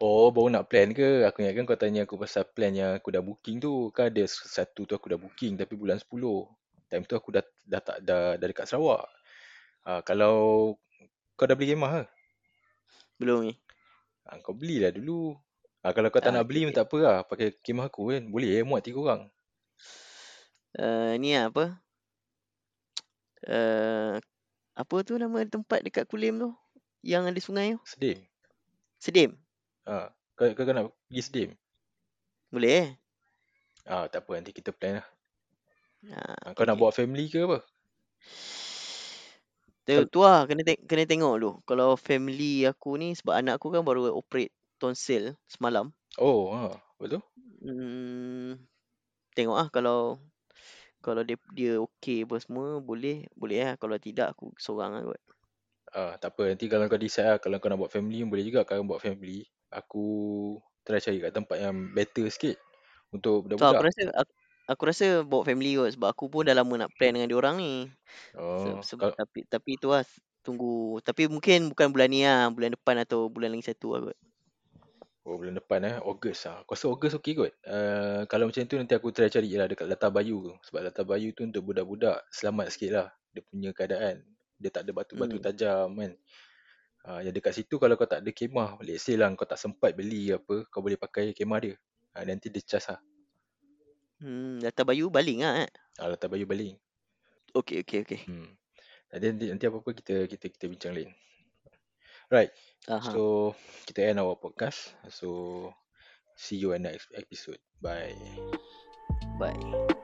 S2: Oh, baru nak plan ke? Aku ingatkan kau tanya aku pasal plan yang aku dah booking tu. Kan ada satu tu aku dah booking tapi bulan 10. Time tu aku dah dah tak dah, dah dekat Sarawak. Uh, kalau kau dah beli kemah ke?
S1: Belum ni.
S2: Ha, kau belilah dulu. Ha, kalau kau tak
S1: Ah,
S2: nak beli
S1: okay,
S2: pun tak apa lah. Pakai kemah aku kan. Boleh eh, muat tiga orang.
S1: Uh, ni lah apa? Uh, apa tu nama tempat dekat Kulim tu? Yang ada sungai tu?
S2: Sedim.
S1: Sedim?
S2: Ha, kau, kau, kau nak pergi Sedim?
S1: Boleh eh?
S2: Ah, tak apa nanti kita plan lah.
S1: Ha,
S2: Ha, kau nak bawa family ke apa?
S1: Tu, tu lah, kena, te- kena tengok dulu. Kalau family aku ni, sebab anak aku kan baru operate tonsil semalam.
S2: Oh, ha, betul?
S1: Hmm, tengok lah kalau kalau dia dia okey apa semua, boleh. Boleh lah. Kalau tidak, aku seorang lah kot.
S2: Ah, tak apa nanti kalau kau decide lah kalau kau nak buat family boleh juga kalau buat family. Aku try cari kat tempat yang better sikit untuk
S1: So, aku
S2: budak-budak.
S1: rasa aku, aku rasa bawa family kot sebab aku pun dah lama nak plan dengan diorang ni.
S2: Oh,
S1: se,
S2: kalau
S1: tapi tapi tu lah tunggu tapi mungkin bukan bulan ni lah, bulan depan atau bulan lagi satu lah kot.
S2: Oh, bulan depan eh, Ogos ah. Aku rasa Ogos okey kot. Uh, kalau macam tu nanti aku try cari lah dekat Latar Bayu tu. Sebab Latar Bayu tu untuk budak-budak selamat sikit lah. Dia punya keadaan. Dia tak ada batu-batu
S1: Hmm.
S2: tajam kan. Uh, yang dekat situ kalau kau tak ada kemah, let's say lah kau tak sempat beli apa, kau boleh pakai kemah dia. Uh, nanti dia charge lah.
S1: Hmm, data Bayu baling lah eh.
S2: Uh, Latar Bayu baling.
S1: Okey okey okey.
S2: Hmm. Nanti, nanti, nanti apa-apa kita, kita, kita bincang lain. Right.
S1: Aha.
S2: So, kita end our podcast. So, see you in next episode. Bye.
S1: Bye.